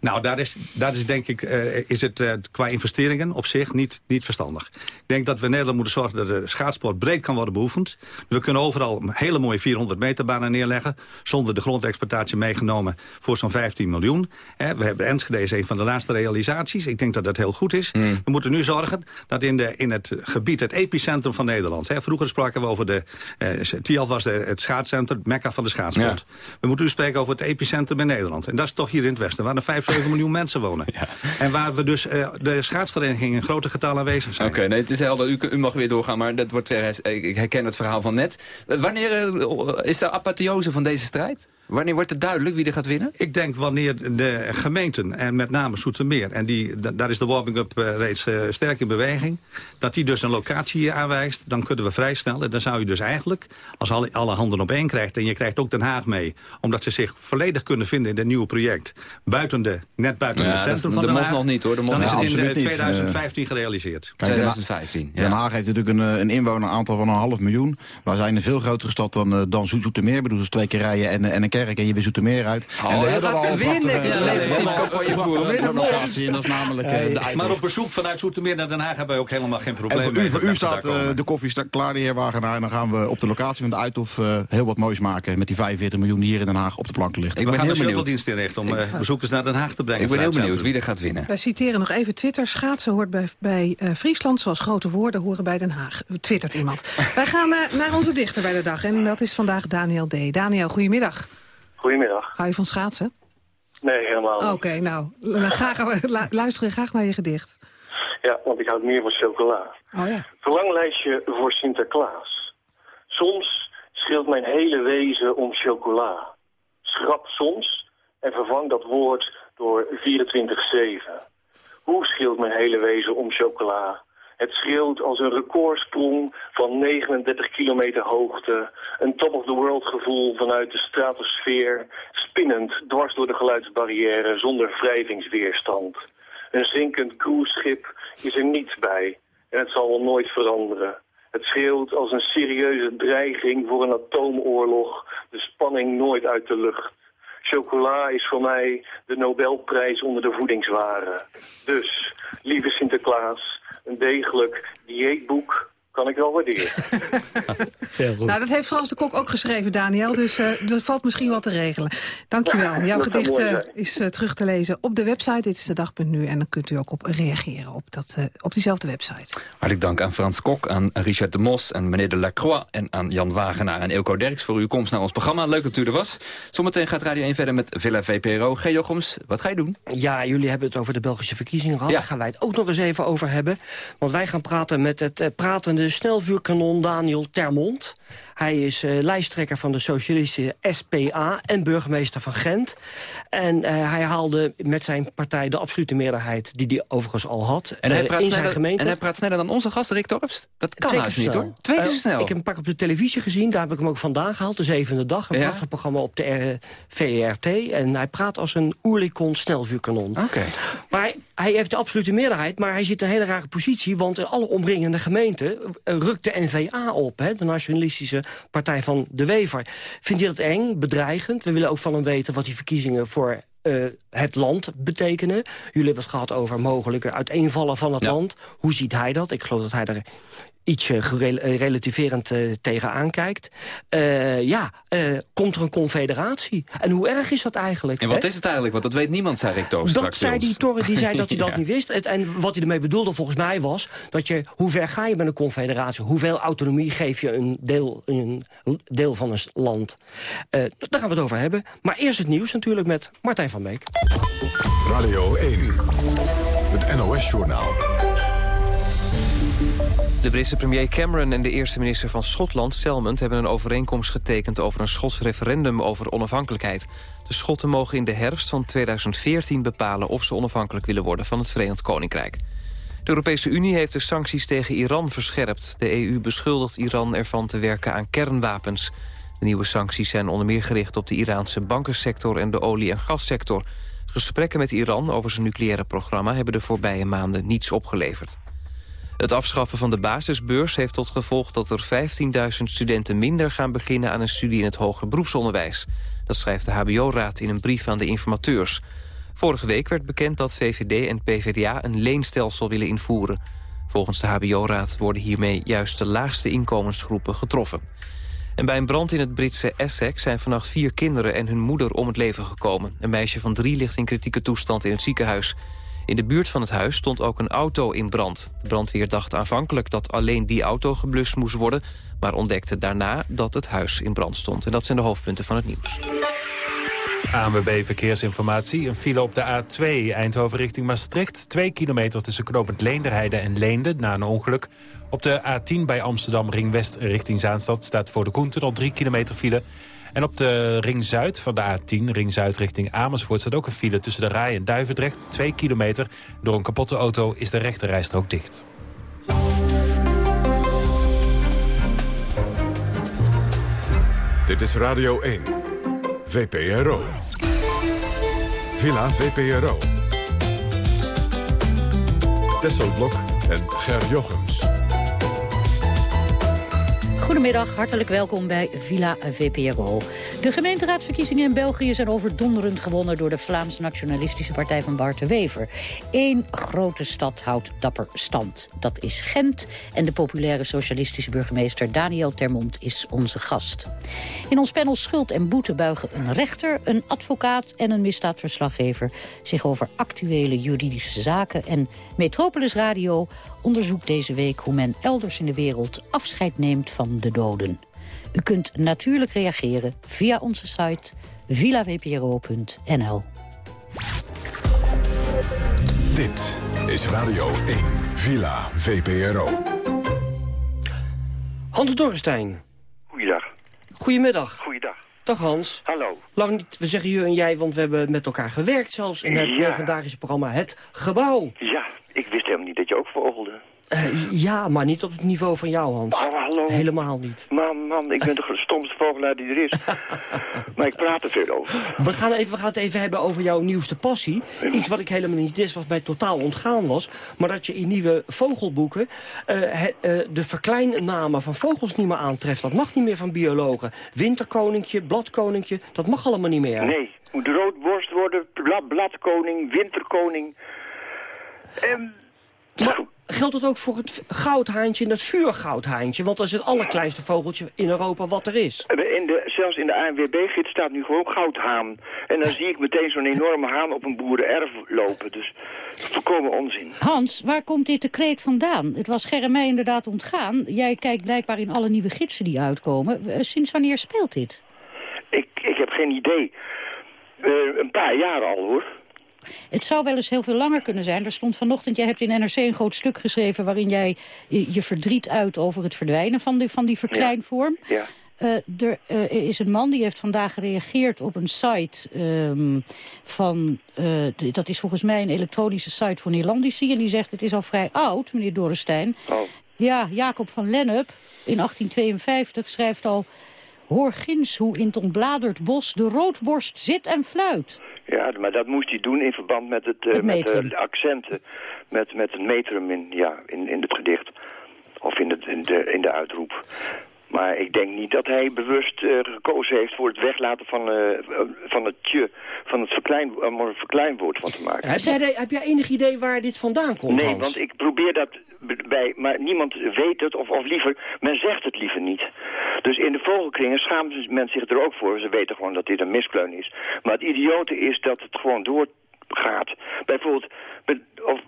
[SPEAKER 14] Nou, daar is, daar is denk ik eh, is het eh, qua investeringen op zich niet, niet verstandig. Ik denk dat we in Nederland moeten zorgen dat de schaatsport breed kan worden beoefend. We kunnen overal hele mooie 400 meter banen neerleggen... zonder de grondexploitatie meegenomen voor zo'n 15 miljoen. Hè, we hebben Enschede is een van de laatste realisaties. Ik denk dat dat heel goed is.
[SPEAKER 9] Hmm.
[SPEAKER 14] We moeten nu zorgen dat in, de, in het gebied, het epicentrum van Nederland... Hè, vroeger spraken we over de... Tialf was de, het schaatscentrum, het mekka van de schaatsport. We moeten nu spreken over het epicentrum in Nederland. En dat is toch hier in het westen, waar er 5, 7 miljoen mensen wonen. En waar we dus eh, de schaatsverenigingen in grote getallen aanwezig zijn.
[SPEAKER 9] Oké, nee, het is helder. U, u mag weer doorgaan, maar dat wordt weer, ik herken het verhaal van net. Eh, Wanneer eh, is de apatheose van deze strijd? Wanneer wordt het duidelijk wie er gaat winnen?
[SPEAKER 14] Ik denk wanneer de gemeenten, en met name Soetermeer... en die, da- daar is de warming-up reeds eh, sterk in beweging... dat die dus een locatie hier aanwijst, dan kunnen we vrij snel... en dan zou je dus eigenlijk, als alle, alle handen op één krijgt... en je krijgt ook Den Haag mee... omdat ze zich volledig kunnen vinden in dit nieuwe project... buiten de, net buiten
[SPEAKER 9] Ja,
[SPEAKER 14] het centrum
[SPEAKER 9] dat-
[SPEAKER 14] van
[SPEAKER 9] de
[SPEAKER 14] Den Haag...
[SPEAKER 9] nog niet, hoor. De
[SPEAKER 14] dan is het in
[SPEAKER 20] absoluut
[SPEAKER 14] eh,
[SPEAKER 20] niet.
[SPEAKER 14] 2015 gerealiseerd.
[SPEAKER 20] Kijk, Den Haag-
[SPEAKER 9] 2015, ja.
[SPEAKER 20] Den Haag heeft natuurlijk een, eh, een inwoneraantal van een half miljoen. Wij zijn een veel grotere stad dan, eh, dan Zo- Zoetermeer. Ik bedoel, dus twee keer rijden en, en een kerk en je bent Zoetermeer uit.
[SPEAKER 9] Oh,
[SPEAKER 20] en hebben
[SPEAKER 9] gaat weer voeren. De
[SPEAKER 20] dat is namelijk de Eifel.
[SPEAKER 14] Maar op bezoek vanuit Zoetermeer naar Den Haag... hebben wij ook helemaal geen probleem
[SPEAKER 20] En voor u,
[SPEAKER 14] dat
[SPEAKER 20] staat eh, de koffie klaar, de heer Wagenaar. En dan gaan we op de locatie van de Uithof eh, heel wat moois maken... met die 45 miljoen die hier in Den Haag op de plank ligt.
[SPEAKER 9] Ik
[SPEAKER 14] we
[SPEAKER 9] ben
[SPEAKER 14] gaan
[SPEAKER 9] heel
[SPEAKER 14] een
[SPEAKER 9] benieuwd.
[SPEAKER 14] shuttle-dienst inrichten om bezoekers naar Den Haag te brengen.
[SPEAKER 9] Ik ben heel benieuwd wie er gaat winnen.
[SPEAKER 12] Wij citeren nog even Twitter. Schaatsen hoort bij, bij eh, Friesland, zoals grote woorden horen bij Den Haag. Twittert iemand. Wij gaan eh, naar onze dichter bij de dag. En dat is vandaag Daniel D. Daniel, goedemiddag.
[SPEAKER 22] Goedemiddag.
[SPEAKER 12] Hou je van schaatsen?
[SPEAKER 22] Nee, helemaal niet.
[SPEAKER 12] Oké, nou, dan graag, lu- luisteren graag naar je gedicht.
[SPEAKER 22] Ja, want ik houd meer van chocola.
[SPEAKER 12] Oh ja.
[SPEAKER 22] Verlanglijstje voor Sinterklaas. Soms scheelt mijn hele wezen om chocola. Schrap soms en vervang dat woord door 24-7. Hoe scheelt mijn hele wezen om chocola? Het schreeuwt als een recordsprong van 39 kilometer hoogte. Een top-of-the-world gevoel vanuit de stratosfeer. Spinnend dwars door de geluidsbarrière zonder wrijvingsweerstand. Een zinkend cruiseschip is er niets bij. En het zal wel nooit veranderen. Het schreeuwt als een serieuze dreiging voor een atoomoorlog. De spanning nooit uit de lucht. Chocola is voor mij de Nobelprijs onder de voedingswaren. Dus, lieve Sinterklaas, een degelijk dieetboek kan ik wel waarderen.
[SPEAKER 12] Nou, dat heeft Frans de Kok ook geschreven, Daniel. Dus eh, dat valt misschien wel te regelen. Dankjewel.
[SPEAKER 22] Ja,
[SPEAKER 12] Jouw gedicht eh, is eh, terug te lezen op de website. Dit is de dag.nu. En dan kunt u ook op reageren op, dat, eh, op diezelfde website.
[SPEAKER 9] Hartelijk dank aan Frans Kok, aan Richard de Mos, aan meneer de Lacroix... en aan Jan Wagenaar en Ilko Derks voor uw komst naar ons programma. Leuk dat u er was. Zometeen gaat Radio 1 verder met Villa VPRO. G. Jochems, wat ga je doen?
[SPEAKER 23] Ja, jullie hebben het over de Belgische verkiezingen gehad.
[SPEAKER 9] Ja.
[SPEAKER 23] Daar gaan wij het ook nog eens even over hebben. Want wij gaan praten met het eh, pratende snelvuurkanon Daniel Termont. Hij is eh, lijsttrekker van de socialistische SPA en burgemeester van Gent. En eh, hij haalde met zijn partij de absolute meerderheid... die hij overigens al had
[SPEAKER 9] En hij,
[SPEAKER 23] eh,
[SPEAKER 9] praat
[SPEAKER 23] in zijn
[SPEAKER 9] sneller,
[SPEAKER 23] gemeente.
[SPEAKER 9] en hij praat sneller dan onze gast Rick Torfs? Dat kan haast
[SPEAKER 23] keer
[SPEAKER 9] niet, hoor. Twee keer zo snel.
[SPEAKER 23] Ik heb hem pak op de televisie gezien. Daar heb ik hem ook vandaan gehaald. De zevende dag. Een
[SPEAKER 9] Ja?
[SPEAKER 23] prachtig programma op de VRT. En hij praat als een oerlikon snelvuurkanon.
[SPEAKER 9] Oké.
[SPEAKER 23] Maar hij, hij heeft de absolute meerderheid. Maar hij zit in een hele rare positie. Want in alle omringende gemeenten rukt de NVA op. Hè, de nationalistische partij van De Wever. Vindt hij dat eng? Bedreigend? We willen ook van hem weten wat die verkiezingen voor eh, het land betekenen. Jullie hebben het gehad over mogelijke uiteenvallen van het land. Hoe ziet hij dat? Ik geloof dat hij er ietsje eh, relativerend eh, tegenaan kijkt. Eh, ja, eh, komt er een confederatie? En hoe erg is dat eigenlijk?
[SPEAKER 9] En wat
[SPEAKER 23] hè?
[SPEAKER 9] is het eigenlijk? Want dat weet niemand, zei Rick
[SPEAKER 23] Dat zei die Torre, die zei dat hij dat
[SPEAKER 9] Ja.
[SPEAKER 23] niet wist. Het- En wat hij ermee bedoelde volgens mij was... dat je, hoe ver ga je met een confederatie? Hoeveel autonomie geef je een deel, een deel van een land? Eh, daar gaan we het over hebben. Maar eerst het nieuws natuurlijk met Martijn van Beek.
[SPEAKER 1] Radio 1, het NOS-journaal.
[SPEAKER 2] De Britse premier Cameron en de eerste minister van Schotland, Selmond... hebben een overeenkomst getekend over een Schots referendum over onafhankelijkheid. De Schotten mogen in de herfst van 2014 bepalen... of ze onafhankelijk willen worden van het Verenigd Koninkrijk. De Europese Unie heeft de sancties tegen Iran verscherpt. De EU beschuldigt Iran ervan te werken aan kernwapens. De nieuwe sancties zijn onder meer gericht op de Iraanse bankensector... en de olie- en gassector. Gesprekken met Iran over zijn nucleaire programma... hebben de voorbije maanden niets opgeleverd. Het afschaffen van de basisbeurs heeft tot gevolg dat er 15.000 studenten minder gaan beginnen aan een studie in het hoger beroepsonderwijs. Dat schrijft de HBO-raad in een brief aan de informateurs. Vorige week werd bekend dat VVD en PvdA een leenstelsel willen invoeren. Volgens de HBO-raad worden hiermee juist de laagste inkomensgroepen getroffen. En bij een brand in het Britse Essex zijn vannacht vier kinderen en hun moeder om het leven gekomen. Een meisje van drie ligt in kritieke toestand in het ziekenhuis. In de buurt van het huis stond ook een auto in brand. De brandweer dacht aanvankelijk dat alleen die auto geblust moest worden... maar ontdekte daarna dat het huis in brand stond. En dat zijn de hoofdpunten van het nieuws.
[SPEAKER 24] ANWB Verkeersinformatie. Een file op de A2 Eindhoven richting Maastricht. Twee kilometer tussen knooppunt Leenderheide en Leende na een ongeluk. Op de A10 bij Amsterdam Ring West richting Zaanstad... staat voor de Koentunnel 3 kilometer file. En op de Ring Zuid van de A10, Ring Zuid richting Amersfoort... staat ook een file tussen de Rai en Duivendrecht. 2 kilometer. Door een kapotte auto is de rechte rijstrook dicht.
[SPEAKER 1] Dit is Radio 1, VPRO. Villa VPRO. Tesselblok en Ger Jochems.
[SPEAKER 25] Goedemiddag, hartelijk welkom bij Villa VPRO. De gemeenteraadsverkiezingen in België zijn overdonderend gewonnen... door de Vlaams-nationalistische partij van Bart de Wever. Eén grote stad houdt dapper stand. Dat is Gent en de populaire socialistische burgemeester Daniel Termont is onze gast. In ons panel Schuld en Boete buigen een rechter, een advocaat... en een misdaadverslaggever zich over actuele juridische zaken... en Metropolis Radio onderzoekt deze week hoe men elders in de wereld afscheid neemt van de doden. U kunt natuurlijk reageren via onze site villavpro.nl.
[SPEAKER 1] Dit is Radio 1, Villa VPRO.
[SPEAKER 23] Hans Dorrestein.
[SPEAKER 26] Goeiedag.
[SPEAKER 23] Goedemiddag.
[SPEAKER 26] Goeiedag.
[SPEAKER 23] Dag Hans.
[SPEAKER 26] Hallo.
[SPEAKER 23] Lang niet, we zeggen je en jij, want we hebben met elkaar gewerkt zelfs in het
[SPEAKER 26] Ja.
[SPEAKER 23] legendarische programma Het Gebouw.
[SPEAKER 26] Ja, ik wist helemaal niet dat je ook vogelde.
[SPEAKER 23] Eh, ja, maar niet op het niveau van jou, Hans.
[SPEAKER 26] Oh, hallo.
[SPEAKER 23] Helemaal niet.
[SPEAKER 26] Man, man, ik ben de stomste vogelaar die er is. maar ik praat er veel over.
[SPEAKER 23] We gaan, even, we gaan het even hebben over jouw nieuwste passie. Iets wat ik helemaal niet wist, wat mij totaal ontgaan was. Maar dat je in nieuwe vogelboeken eh, he- eh, de verkleinnamen van vogels niet meer aantreft. Dat mag niet meer van biologen. Winterkoninkje, bladkoninkje, dat mag allemaal niet meer.
[SPEAKER 26] Nee, moet roodborst worden, bla- bladkoning, winterkoning. En
[SPEAKER 23] Maar geldt het ook voor het goudhaantje en het vuurgoudhaantje? Want dat is het allerkleinste vogeltje in Europa wat er is.
[SPEAKER 26] In de, zelfs in de ANWB-gids staat nu gewoon goudhaan. En dan zie ik meteen zo'n enorme haan op een boerenerf lopen. Dus volkomen onzin.
[SPEAKER 25] Hans, waar komt dit decreet vandaan? Het was Gerrit mij inderdaad ontgaan. Jij kijkt blijkbaar in alle nieuwe gidsen die uitkomen. Eh, Sinds wanneer speelt dit?
[SPEAKER 26] Ik, ik heb geen idee. Eh, een paar jaar al, hoor.
[SPEAKER 25] Het zou wel eens heel veel langer kunnen zijn. Er stond vanochtend, jij hebt in NRC een groot stuk geschreven... waarin jij je verdriet uit over het verdwijnen van die, van die verkleinvorm.
[SPEAKER 26] Ja.
[SPEAKER 25] Eh, er eh, is een man die heeft vandaag gereageerd op een site ehm, van... eh, dat is volgens mij een elektronische site voor Nederlandici. En die zegt, het is al vrij oud, meneer Dorrestein. Ja, Jacob van Lennep in 1852 schrijft al... Hoor gins hoe in het ontbladerd bos de roodborst zit en fluit.
[SPEAKER 26] Ja, maar dat moest hij doen in verband met, het, eh,
[SPEAKER 25] Het
[SPEAKER 26] met
[SPEAKER 25] metrum.
[SPEAKER 26] eh, de accenten. Met, met het metrum in, ja, in, in het gedicht. Of in, het, in, de, in de uitroep. Maar ik denk niet dat hij bewust eh, gekozen heeft voor het weglaten van, eh, van het tje, van het verklein, om er een verkleinwoord van te maken.
[SPEAKER 23] Heb jij, heb jij enig idee waar dit vandaan komt,
[SPEAKER 26] Nee,
[SPEAKER 23] Hans?
[SPEAKER 26] want ik probeer dat bij, maar niemand weet het, of, of liever, men zegt het liever niet. Dus in de vogelkringen schaamt men zich er ook voor. Ze weten gewoon dat dit een miskleun is. Maar het idiote is dat het gewoon doorgaat. Bijvoorbeeld, of,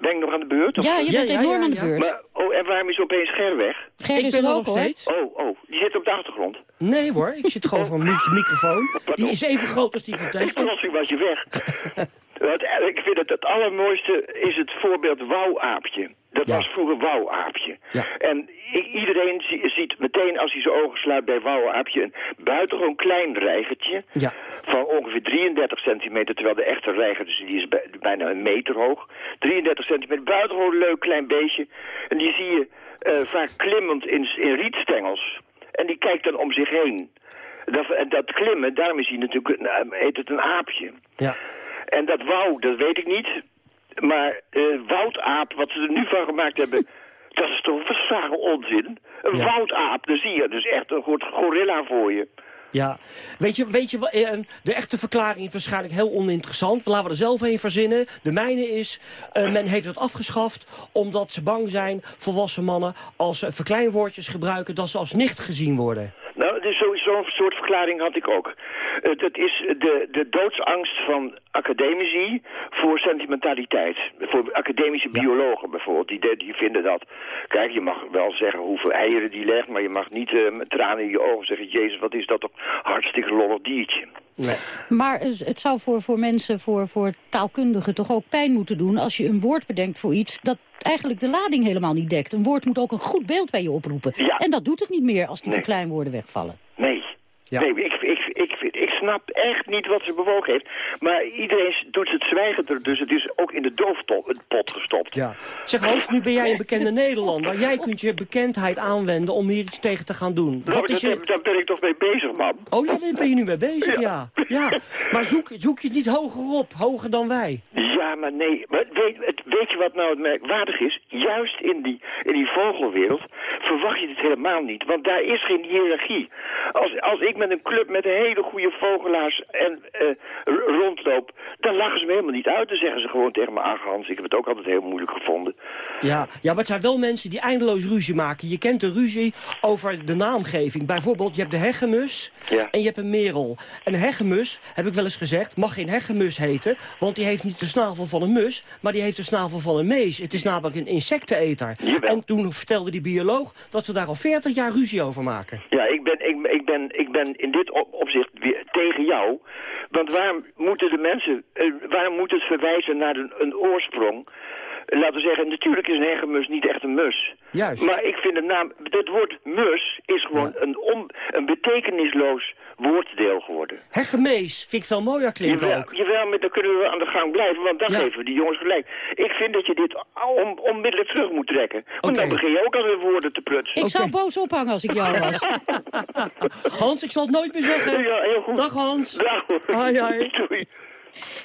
[SPEAKER 26] ben ik nog aan de beurt? Of-
[SPEAKER 25] Ja, je bent enorm aan de beurt.
[SPEAKER 26] Maar, oh, en waarom is opeens Ger weg?
[SPEAKER 25] Ger
[SPEAKER 23] Ik
[SPEAKER 25] is
[SPEAKER 23] ben
[SPEAKER 25] er ook,
[SPEAKER 23] nog steeds.
[SPEAKER 26] Oh, oh, die zit op de achtergrond.
[SPEAKER 23] Nee hoor, ik zit gewoon voor een mic- microfoon. Die is even groot als die van
[SPEAKER 26] En
[SPEAKER 23] Tesla.
[SPEAKER 26] plotseling was je weg. Eh, ik vind het het allermooiste is het voorbeeld wouwaapje. Dat was vroeger wouwaapje. En i- iedereen zie- ziet meteen als hij zijn ogen sluit bij wouwaapje een buitengewoon klein reigertje.
[SPEAKER 23] Ja.
[SPEAKER 26] Van ongeveer 33 centimeter, terwijl de echte reiger, dus die is bij- bijna een meter hoog. 33 centimeter, buitengewoon leuk klein beestje. En die zie je eh, vaak klimmend in, in rietstengels. En die kijkt dan om zich heen. Dat, en dat klimmen, daarom is hij natuurlijk, een, eh, heet het een aapje.
[SPEAKER 23] Ja.
[SPEAKER 26] En dat wou, dat weet ik niet. Maar eh woudaap, wat ze er nu van gemaakt hebben... dat is toch verslagen onzin. Een
[SPEAKER 23] Ja.
[SPEAKER 26] woudaap, dan zie je dus echt een soort gorilla voor je.
[SPEAKER 23] Ja, weet je, weet je eh, de echte verklaring is waarschijnlijk heel oninteressant. Laten we er zelf een verzinnen. De mijne is, eh, men heeft het afgeschaft omdat ze bang zijn, volwassen mannen, als ze verkleinwoordjes gebruiken, dat ze als nicht gezien worden.
[SPEAKER 26] Nou, dus sowieso een soort verklaring had ik ook. Dat is de, de doodsangst van academici voor sentimentaliteit. Voor academische biologen bijvoorbeeld, die, die vinden dat... Kijk, je mag wel zeggen hoeveel eieren die legt... maar je mag niet eh, met tranen in je ogen zeggen... Jezus, wat is dat toch hartstikke lollig diertje.
[SPEAKER 25] Maar het zou voor, voor mensen, voor, voor taalkundigen toch ook pijn moeten doen... als je een woord bedenkt voor iets dat eigenlijk de lading helemaal niet dekt. Een woord moet ook een goed beeld bij je oproepen. En dat doet het niet meer als die
[SPEAKER 26] Nee.
[SPEAKER 25] verkleinwoorden wegvallen.
[SPEAKER 26] Nee. Nee, ik snap echt niet wat ze bewogen heeft. Maar iedereen doet het zwijgender, dus het is ook in de doofpot gestopt.
[SPEAKER 23] Ja. Zeg Hans, nu ben jij een bekende Nederlander. Jij kunt je bekendheid aanwenden om hier iets tegen te gaan doen.
[SPEAKER 26] Nou,
[SPEAKER 23] Wat is
[SPEAKER 26] dat-
[SPEAKER 23] je...
[SPEAKER 26] Daar ben ik toch mee bezig, man.
[SPEAKER 23] Oh ja, daar ben je nu mee bezig, ja. ja. Maar zoek, zoek je het niet hoger op, hoger dan wij.
[SPEAKER 26] Ja, maar nee. Maar weet, weet je wat nou het merkwaardig is? Juist in die, in die vogelwereld verwacht je het helemaal niet. Want daar is geen hiërarchie. Als, als ik met een club met een hele goede en, r- rondloop... dan lachen ze me helemaal niet uit. Dan zeggen ze gewoon tegen me... Ach Hans, ik heb het ook altijd heel moeilijk gevonden.
[SPEAKER 23] Ja, ja, maar het zijn wel mensen die eindeloos ruzie maken. Je kent de ruzie over de naamgeving. Bijvoorbeeld, je hebt de hegemus en je hebt een merel. En een hegemus, heb ik wel eens gezegd, mag geen hegemus heten... want die heeft niet de snavel van een mus, maar die heeft de snavel van een mees. Het is namelijk een insecteneter. En toen vertelde die bioloog dat ze daar al 40 jaar ruzie over maken.
[SPEAKER 26] Ja, ik ben, ik, ik ben, ik ben in dit op- opzicht weer tegen jou. Want waarom moeten de mensen, eh, waarom moet het verwijzen naar een, een oorsprong? Laten we zeggen, natuurlijk is een hegemus niet echt een mus.
[SPEAKER 23] Juist.
[SPEAKER 26] Maar ik vind de naam, het woord mus is gewoon een, on, een betekenisloos woorddeel geworden.
[SPEAKER 23] Hegemees vind ik veel mooier klinken
[SPEAKER 26] Jawel,
[SPEAKER 23] ook.
[SPEAKER 26] jawel, maar dan kunnen we aan de gang blijven, want dan geven we die jongens gelijk. Ik vind dat je dit on, onmiddellijk terug moet trekken. Want dan begin je ook alweer woorden te prutsen.
[SPEAKER 25] Ik zou boos ophangen als ik jou was.
[SPEAKER 23] Hans, ik zal het nooit meer zeggen.
[SPEAKER 26] Ja, heel goed.
[SPEAKER 23] Dag Hans.
[SPEAKER 26] Dag hoor.
[SPEAKER 23] Hoi, hoi.
[SPEAKER 26] Doei.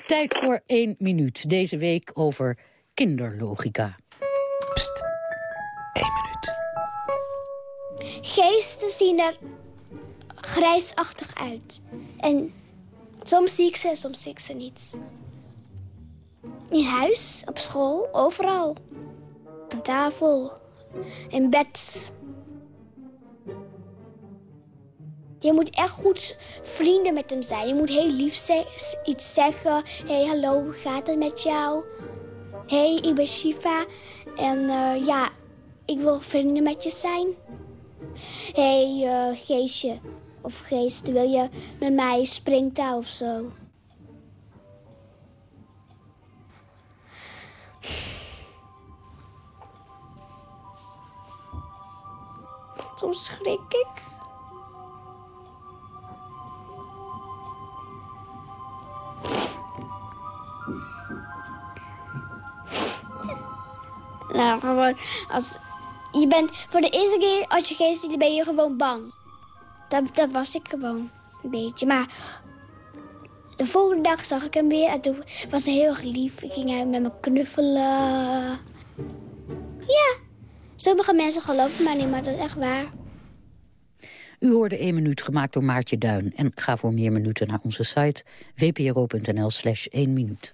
[SPEAKER 25] Tijd voor één minuut. Deze week over kinderlogica.
[SPEAKER 27] Geesten zien er grijsachtig uit. En soms zie ik ze, soms zie ik ze niet. In huis, op school, overal. een tafel. Een bed. Je moet echt goed vrienden met hem zijn. Je moet heel lief iets zeggen. hey, hallo, hoe gaat het met jou? Hey, ik ben Shiva. En eh, ja, ik wil vrienden met je zijn. hey, eh, Geesje. Of Geest, wil je met mij springtouw of zo? Soms schrik ik. Nou, gewoon als... Je bent voor de eerste keer als je geest ziet, ben je gewoon bang. Dat, dat was ik gewoon, een beetje. Maar de volgende dag zag ik hem weer en toen was hij heel erg lief. Ik ging hij met me knuffelen. Ja, sommige mensen geloven mij niet, maar dat is echt waar.
[SPEAKER 25] U hoorde 1 minuut gemaakt door Maartje Duin. En ga voor meer minuten naar onze site vpro.nl slash 1 minuut.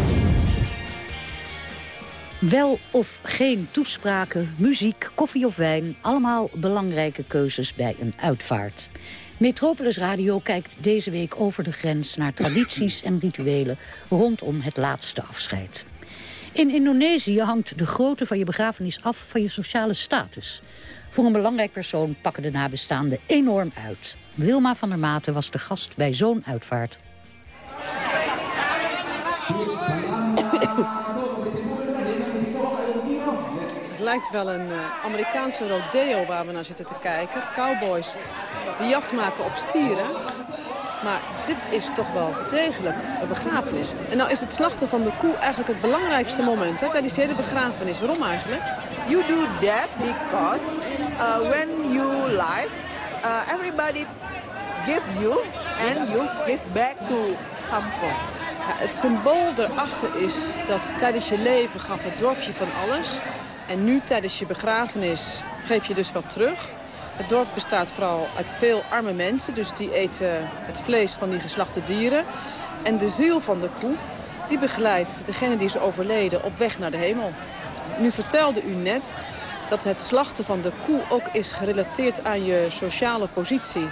[SPEAKER 25] Wel of geen toespraken, muziek, koffie of wijn... allemaal belangrijke keuzes bij een uitvaart. Metropolis Radio kijkt deze week over de grens... naar tradities en rituelen rondom het laatste afscheid. In Indonesië hangt de grootte van je begrafenis af van je sociale status. Voor een belangrijk persoon pakken de nabestaanden enorm uit. Wilma van der Maten was de gast bij zo'n uitvaart.
[SPEAKER 28] Lijkt wel een eh, Amerikaanse rodeo waar we naar zitten te kijken. Cowboys die jacht maken op stieren. Maar dit is toch wel degelijk een begrafenis. En nou is het slachten van de koe eigenlijk het belangrijkste moment hè, tijdens de hele begrafenis. Waarom eigenlijk?
[SPEAKER 29] You do that because uh, when you live, uh, everybody give you and you give back to kampong.
[SPEAKER 28] Ja, het symbool erachter is dat tijdens je leven gaf het dorpje van alles. En nu tijdens je begrafenis geef je dus wat terug. Het dorp bestaat vooral uit veel arme mensen. Dus die eten het vlees van die geslachte dieren. En de ziel van de koe, die begeleidt degene die is overleden op weg naar de hemel. Nu vertelde u net dat het slachten van de koe ook is gerelateerd aan je sociale positie.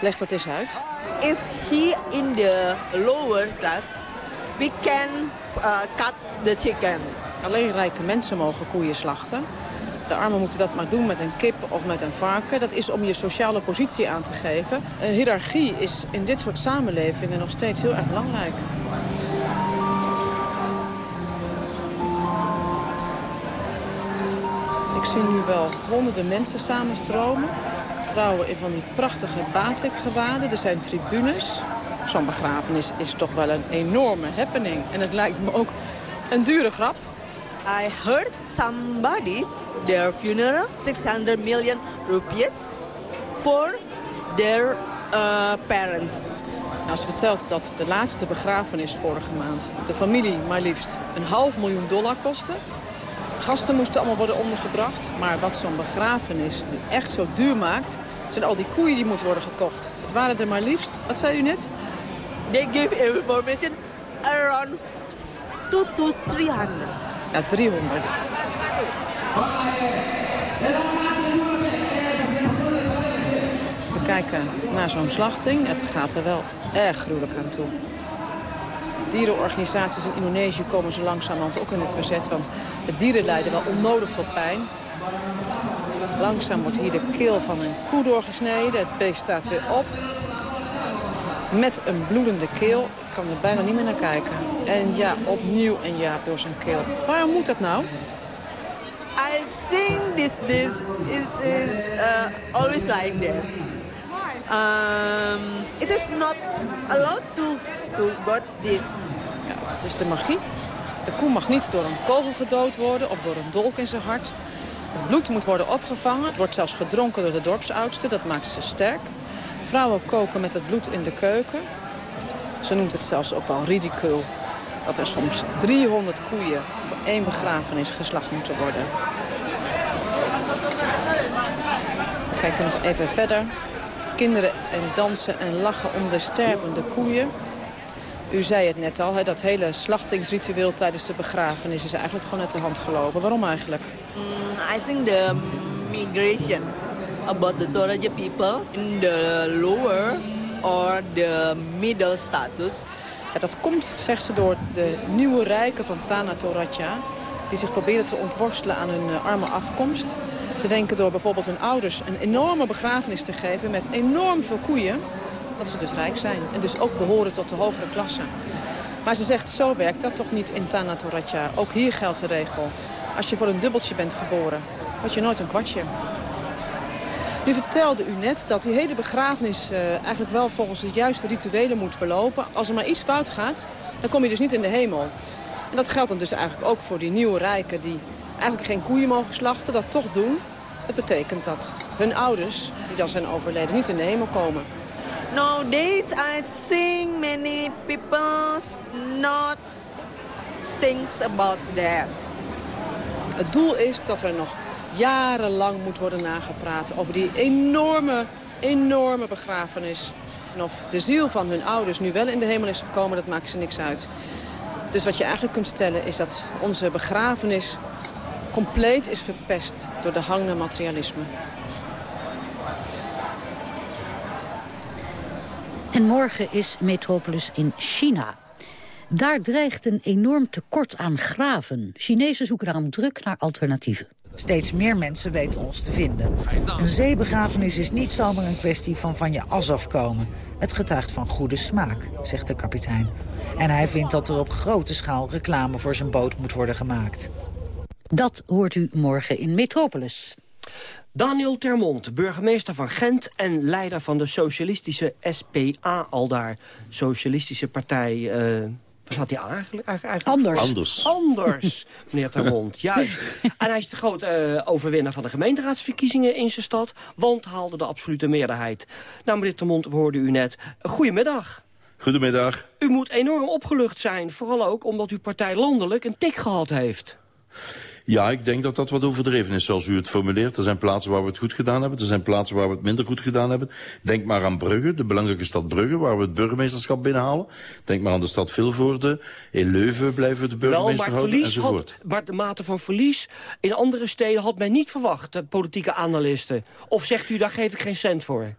[SPEAKER 28] Leg dat eens uit.
[SPEAKER 29] If he in the lower class, we can uh, cut the chicken.
[SPEAKER 28] Alleen rijke mensen mogen koeien slachten. De armen moeten dat maar doen met een kip of met een varken. Dat is om je sociale positie aan te geven. Een hiërarchie is in dit soort samenlevingen nog steeds heel erg belangrijk. Ik zie nu wel honderden mensen samenstromen. Vrouwen in van die prachtige batikgewaden. Er zijn tribunes. Zo'n begrafenis is toch wel een enorme happening. En het lijkt me ook een dure grap.
[SPEAKER 29] I heard somebody, their funeral, 600 million rupees for their uh, parents.
[SPEAKER 28] Nou, ze vertelt dat de laatste begrafenis vorige maand de familie maar liefst een half miljoen dollar kostte. Gasten moesten allemaal worden ondergebracht. Maar wat zo'n begrafenis nu echt zo duur maakt, zijn al die koeien die moeten worden gekocht. Het waren er maar liefst, wat zei u net?
[SPEAKER 29] They give information around 2 to 300.
[SPEAKER 28] Ja, 300. We kijken naar zo'n slachting. Het gaat er wel erg gruwelijk aan toe. Dierenorganisaties in Indonesië komen zo langzamerhand ook in het verzet. Want de dieren lijden wel onnodig veel pijn. Langzaam wordt hier de keel van een koe doorgesneden. Het beest staat weer op. Met een bloedende keel. Ik kan er bijna niet meer naar kijken. En ja, opnieuw een jaap door zijn keel. Waarom moet dat nou?
[SPEAKER 29] I think this this is is uh, always like that. Um, it is not allowed to to got this.
[SPEAKER 28] Ja, het is de magie. De koe mag niet door een kogel gedood worden of door een dolk in zijn hart. Het bloed moet worden opgevangen. Het wordt zelfs gedronken door de dorpsoudste. Dat maakt ze sterk. Vrouwen koken met het bloed in de keuken. Ze noemt het zelfs ook wel ridicule. dat er soms 300 koeien voor één begrafenis geslacht moeten worden. We kijken nog even verder. Kinderen en dansen en lachen om de stervende koeien. U zei het net al, hè, dat hele slachtingsritueel tijdens de begrafenis is eigenlijk gewoon uit de hand gelopen. Waarom eigenlijk?
[SPEAKER 29] Mm, I think the migration about the Toraja people in the lower or the middle status.
[SPEAKER 28] Ja, dat komt, zegt ze, door de nieuwe rijken van Tana Toraja... die zich proberen te ontworstelen aan hun eh, arme afkomst. Ze denken door bijvoorbeeld hun ouders een enorme begrafenis te geven... met enorm veel koeien, dat ze dus rijk zijn. En dus ook behoren tot de hogere klasse. Maar ze zegt, zo werkt dat toch niet in Tana Toraja. Ook hier geldt de regel. Als je voor een dubbeltje bent geboren, word je nooit een kwartje. Nu vertelde u net dat die hele begrafenis uh, eigenlijk wel volgens het juiste rituelen moet verlopen. Als er maar iets fout gaat, dan kom je dus niet in de hemel. En dat geldt dan dus eigenlijk ook voor die nieuwe rijken die eigenlijk geen koeien mogen slachten, dat toch doen. Dat betekent dat hun ouders, die dan zijn overleden, niet in de hemel komen.
[SPEAKER 29] Nowadays I think many people not thinks about that.
[SPEAKER 28] Het doel is dat er nog jarenlang moet worden nagepraat over die enorme, enorme begrafenis. En of de ziel van hun ouders nu wel in de hemel is gekomen, dat maakt ze niks uit. Dus wat je eigenlijk kunt stellen is dat onze begrafenis compleet is verpest door de hang naar materialisme.
[SPEAKER 25] En morgen is Metropolis in China. Daar dreigt een enorm tekort aan graven. Chinezen zoeken daarom druk naar alternatieven.
[SPEAKER 30] Steeds meer mensen weten ons te vinden. Een zeebegrafenis is niet zomaar een kwestie van van je as afkomen. Het getuigt van goede smaak, zegt de kapitein. En hij vindt dat er op grote schaal reclame voor zijn boot moet worden gemaakt.
[SPEAKER 25] Dat hoort u morgen in Metropolis.
[SPEAKER 23] Daniel Termont, burgemeester van Gent en leider van de socialistische SPA al daar. Socialistische partij... Uh, wat had hij eigenlijk, eigenlijk?
[SPEAKER 25] Anders.
[SPEAKER 31] Anders.
[SPEAKER 23] Anders, meneer Termont, juist. En hij is de grote uh, overwinnaar van de gemeenteraadsverkiezingen in zijn stad... want haalde de absolute meerderheid. Nou, meneer Termont, we hoorden u net. Goedemiddag.
[SPEAKER 31] Goedemiddag.
[SPEAKER 23] U moet enorm opgelucht zijn, vooral ook omdat uw partij landelijk een tik gehad heeft.
[SPEAKER 31] Ja, ik denk dat dat wat overdreven is, zoals u het formuleert. Er zijn plaatsen waar we het goed gedaan hebben. Er zijn plaatsen waar we het minder goed gedaan hebben. Denk maar aan Brugge, de belangrijke stad Brugge, waar we het burgemeesterschap binnenhalen. Denk maar aan de stad Vilvoorde. In Leuven blijven we de burgemeester
[SPEAKER 23] Wel, maar
[SPEAKER 31] houden,
[SPEAKER 23] enzovoort. Had, maar de mate van verlies in andere steden had men niet verwacht, de politieke analisten. Of zegt u, daar geef ik geen cent voor?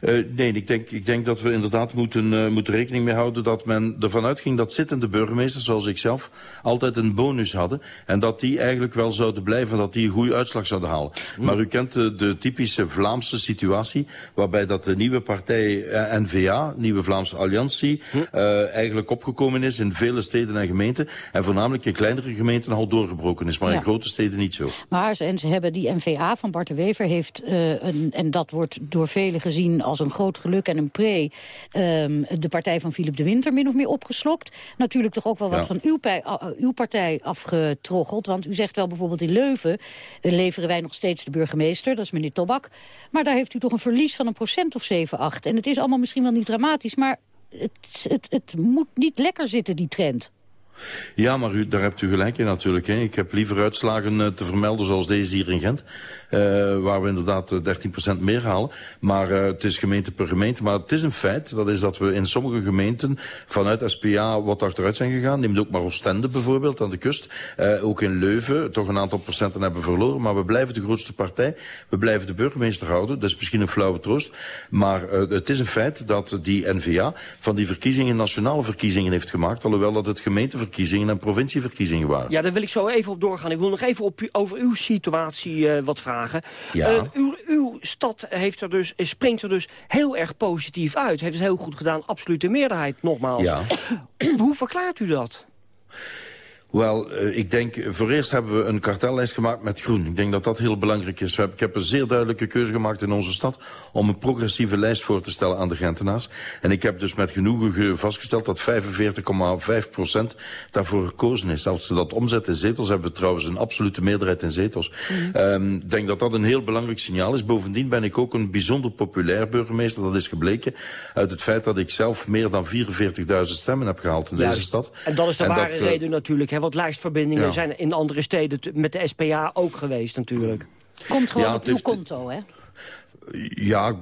[SPEAKER 31] Uh, nee, ik denk, ik denk dat we inderdaad moeten, uh, moeten rekening mee houden dat men ervan uitging dat zittende burgemeesters, zoals ik zelf, altijd een bonus hadden. En dat die eigenlijk wel zouden blijven, dat die een goede uitslag zouden halen. Mm. Maar u kent de, de, typische Vlaamse situatie, waarbij dat de nieuwe partij N-VA, Nieuwe Vlaamse Alliantie, mm. eigenlijk opgekomen is in vele steden en gemeenten. En voornamelijk in kleinere gemeenten al doorgebroken is, maar ja. in grote steden niet zo.
[SPEAKER 25] Maar en ze hebben die N-VA van Bart de Wever heeft, een, en dat wordt door velen gezien, als een groot geluk en een pre... Um, de partij van Philip de Winter min of meer opgeslokt. Natuurlijk toch ook wel wat ja. van uw, uw, partij afgetroggeld. Want u zegt wel bijvoorbeeld in Leuven... Uh, leveren wij nog steeds de burgemeester, dat is meneer Tobak. Maar daar heeft u toch een verlies van een procent of 7, 8. En het is allemaal misschien wel niet dramatisch... maar het, het, het moet niet lekker zitten, die trend.
[SPEAKER 31] Ja, maar u, daar hebt u gelijk in natuurlijk. Hè. Ik heb liever uitslagen uh, te vermelden zoals deze hier in Gent. Uh, waar we inderdaad 13% meer halen. Maar het is gemeente per gemeente. Maar het is een feit. Dat is dat we in sommige gemeenten vanuit SPA wat achteruit zijn gegaan. Neem ook maar Oostende bijvoorbeeld aan de kust. ook in Leuven toch een aantal procenten hebben verloren. Maar we blijven de grootste partij. We blijven de burgemeester houden. Dat is misschien een flauwe troost. Maar het is een feit dat die NVA van die verkiezingen nationale verkiezingen heeft gemaakt. Alhoewel dat het gemeenteverkiezingen verkiezingen en provincieverkiezingen waren.
[SPEAKER 23] Ja, daar wil ik zo even op doorgaan. Ik wil nog even op, over uw situatie uh, wat vragen.
[SPEAKER 31] Ja.
[SPEAKER 23] Uh, uw, uw stad heeft er dus, springt er dus heel erg positief uit. Heeft het heel goed gedaan, absolute meerderheid nogmaals.
[SPEAKER 31] Ja.
[SPEAKER 23] Hoe verklaart u dat?
[SPEAKER 31] Wel, uh, ik denk, voor eerst hebben we een kartellijst gemaakt met groen. Ik denk dat dat heel belangrijk is. Ik heb een zeer duidelijke keuze gemaakt in onze stad... om een progressieve lijst voor te stellen aan de Gentenaars. En ik heb dus met genoegen vastgesteld dat 45,5 procent daarvoor gekozen is. Als we dat omzetten in zetels, hebben we trouwens een absolute meerderheid in zetels. Mhm. Ehm, ik denk dat dat een heel belangrijk signaal is. Bovendien ben ik ook een bijzonder populair burgemeester. Dat is gebleken uit het feit dat ik zelf meer dan 44.000 stemmen heb gehaald in deze stad.
[SPEAKER 23] En dat is de ware eh, reden natuurlijk, hè? Want lijstverbindingen zijn in andere steden met de SPA ook geweest natuurlijk.
[SPEAKER 25] Komt gewoon op uw konto, hè?
[SPEAKER 31] Ja,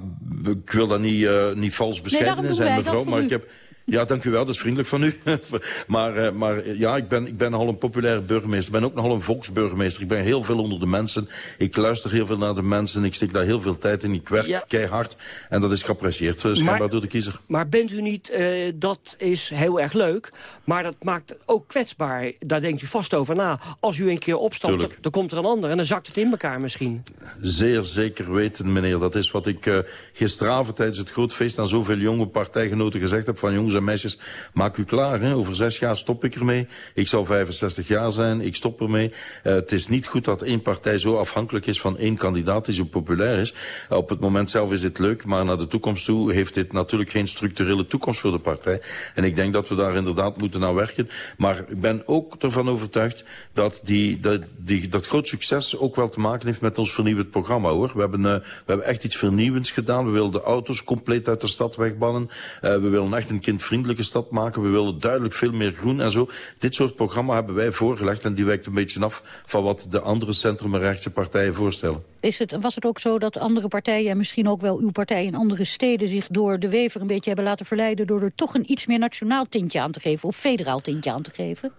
[SPEAKER 31] ik wil daar niet, uh, niet vals bescheiden nee, zijn, mevrouw, maar ik heb... Ja, dank u wel. Dat is vriendelijk van u. maar, uh, maar ja, ik ben, ik ben nogal een populaire burgemeester. Ik ben ook nogal een volksburgemeester. Ik ben heel veel onder de mensen. Ik luister heel veel naar de mensen. Ik steek daar heel veel tijd in. Ik werk keihard. En dat is geapprecieerd dus schijnbaar door de kiezer.
[SPEAKER 23] Maar bent u niet, uh, dat is heel erg leuk, maar dat maakt ook kwetsbaar. Daar denkt u vast over na. Als u een keer opstapt, dan komt er een ander en dan zakt het in elkaar misschien.
[SPEAKER 31] Zeer zeker weten, meneer. Dat is wat ik uh, gisteravond tijdens het groot feest aan zoveel jonge partijgenoten gezegd heb. Van jongens en meisjes, maak u klaar. Hè? Over zes jaar stop ik ermee. Ik zal 65 jaar zijn, ik stop ermee. Uh, het is niet goed dat één partij zo afhankelijk is van één kandidaat die zo populair is. Uh, op het moment zelf is dit leuk, maar naar de toekomst toe heeft dit natuurlijk geen structurele toekomst voor de partij. En ik denk dat we daar inderdaad moeten naar werken. Maar ik ben ook ervan overtuigd dat die, dat, die, dat groot succes ook wel te maken heeft met ons vernieuwd programma. hoor. We hebben, uh, we hebben echt iets vernieuwends gedaan. We willen de auto's compleet uit de stad wegbannen. we willen echt een kind vriendelijke stad maken. We willen duidelijk veel meer groen en zo. Dit soort programma hebben wij voorgelegd en die wijkt een beetje af van wat de andere centrum- en rechtse partijen voorstellen.
[SPEAKER 25] Is het, was het ook zo dat andere partijen en misschien ook wel uw partij in andere steden zich door de Wever een beetje hebben laten verleiden door er toch een iets meer nationaal tintje aan te geven of federaal tintje aan te geven?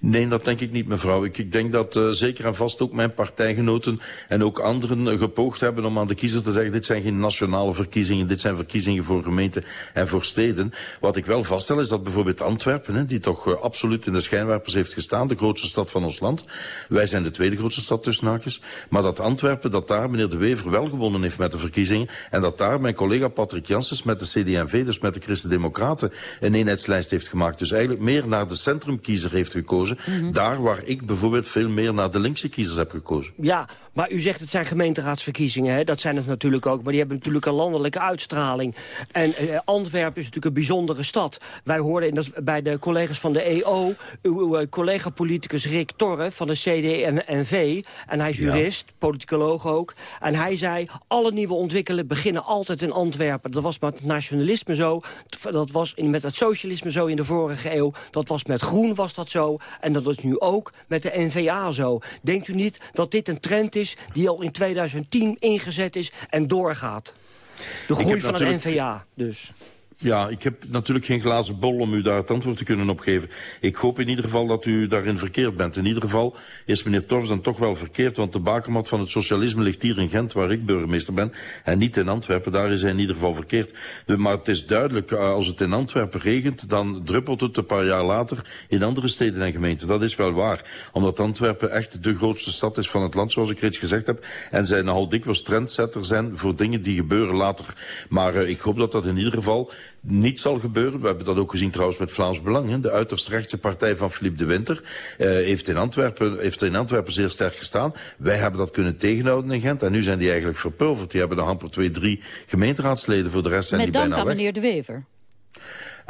[SPEAKER 31] Nee, dat denk ik niet, mevrouw. Ik, ik denk dat uh, zeker en vast ook mijn partijgenoten en ook anderen uh, gepoogd hebben om aan de kiezer te zeggen, dit zijn geen nationale verkiezingen, dit zijn verkiezingen voor gemeenten en voor steden. Wat ik wel vaststel is dat bijvoorbeeld Antwerpen, hè, die toch uh, absoluut in de schijnwerpers heeft gestaan, de grootste stad van ons land. Wij zijn de tweede grootste stad tussen haakjes. Maar dat Antwerpen, dat daar meneer De Wever wel gewonnen heeft met de verkiezingen en dat daar mijn collega Patrick Janssens met de CD&V, dus met de Christen-Democraten, een eenheidslijst heeft gemaakt. Dus eigenlijk meer naar de centrumkiezer heeft gekozen. Mhm. Daar waar ik bijvoorbeeld veel meer naar de linkse kiezers heb gekozen.
[SPEAKER 23] Ja, maar u zegt het zijn gemeenteraadsverkiezingen. Hè? Dat zijn het natuurlijk ook. Maar die hebben natuurlijk een landelijke uitstraling. En eh, Antwerpen is natuurlijk een bijzondere stad. Wij hoorden in dat, bij de collega's van de EO... uw, uw collega-politicus Rick Torre van de CD&V. En hij is jurist, ja. politicoloog ook. En hij zei, alle nieuwe ontwikkelingen beginnen altijd in Antwerpen. Dat was met het nationalisme zo. Dat was met het socialisme zo in de vorige eeuw. Dat was met groen was dat zo. En dat is nu ook met de NVA zo. Denkt u niet dat dit een trend is die al in 2010 ingezet is en doorgaat? De groei van het NVA dus.
[SPEAKER 31] Ja, ik heb natuurlijk geen glazen bol om u daar het antwoord te kunnen op geven. Ik hoop in ieder geval dat u daarin verkeerd bent. In ieder geval is meneer Torfs dan toch wel verkeerd, want de bakermat van het socialisme ligt hier in Gent, waar ik burgemeester ben, en niet in Antwerpen. Daar is hij in ieder geval verkeerd. Maar het is duidelijk, eh, als het in Antwerpen regent, dan druppelt het een paar jaar later in andere steden en gemeenten. Dat is wel waar, omdat Antwerpen echt de grootste stad is van het land, zoals ik reeds gezegd heb, en zij nogal dikwijls trendsetter zijn voor dingen die gebeuren later. Maar uh, ik hoop dat dat in ieder geval niet zal gebeuren. We hebben dat ook gezien trouwens met Vlaams Belang. Hè. De uiterst rechtse partij van Philippe de Winter uh, heeft, in Antwerpen, heeft in Antwerpen zeer sterk gestaan. Wij hebben dat kunnen tegenhouden in Gent. En nu zijn die eigenlijk verpulverd. Die hebben de amper twee, drie gemeenteraadsleden. Voor de rest zijn
[SPEAKER 25] met
[SPEAKER 31] die bijna
[SPEAKER 25] weg.
[SPEAKER 31] Met
[SPEAKER 25] dank aan meneer De Wever.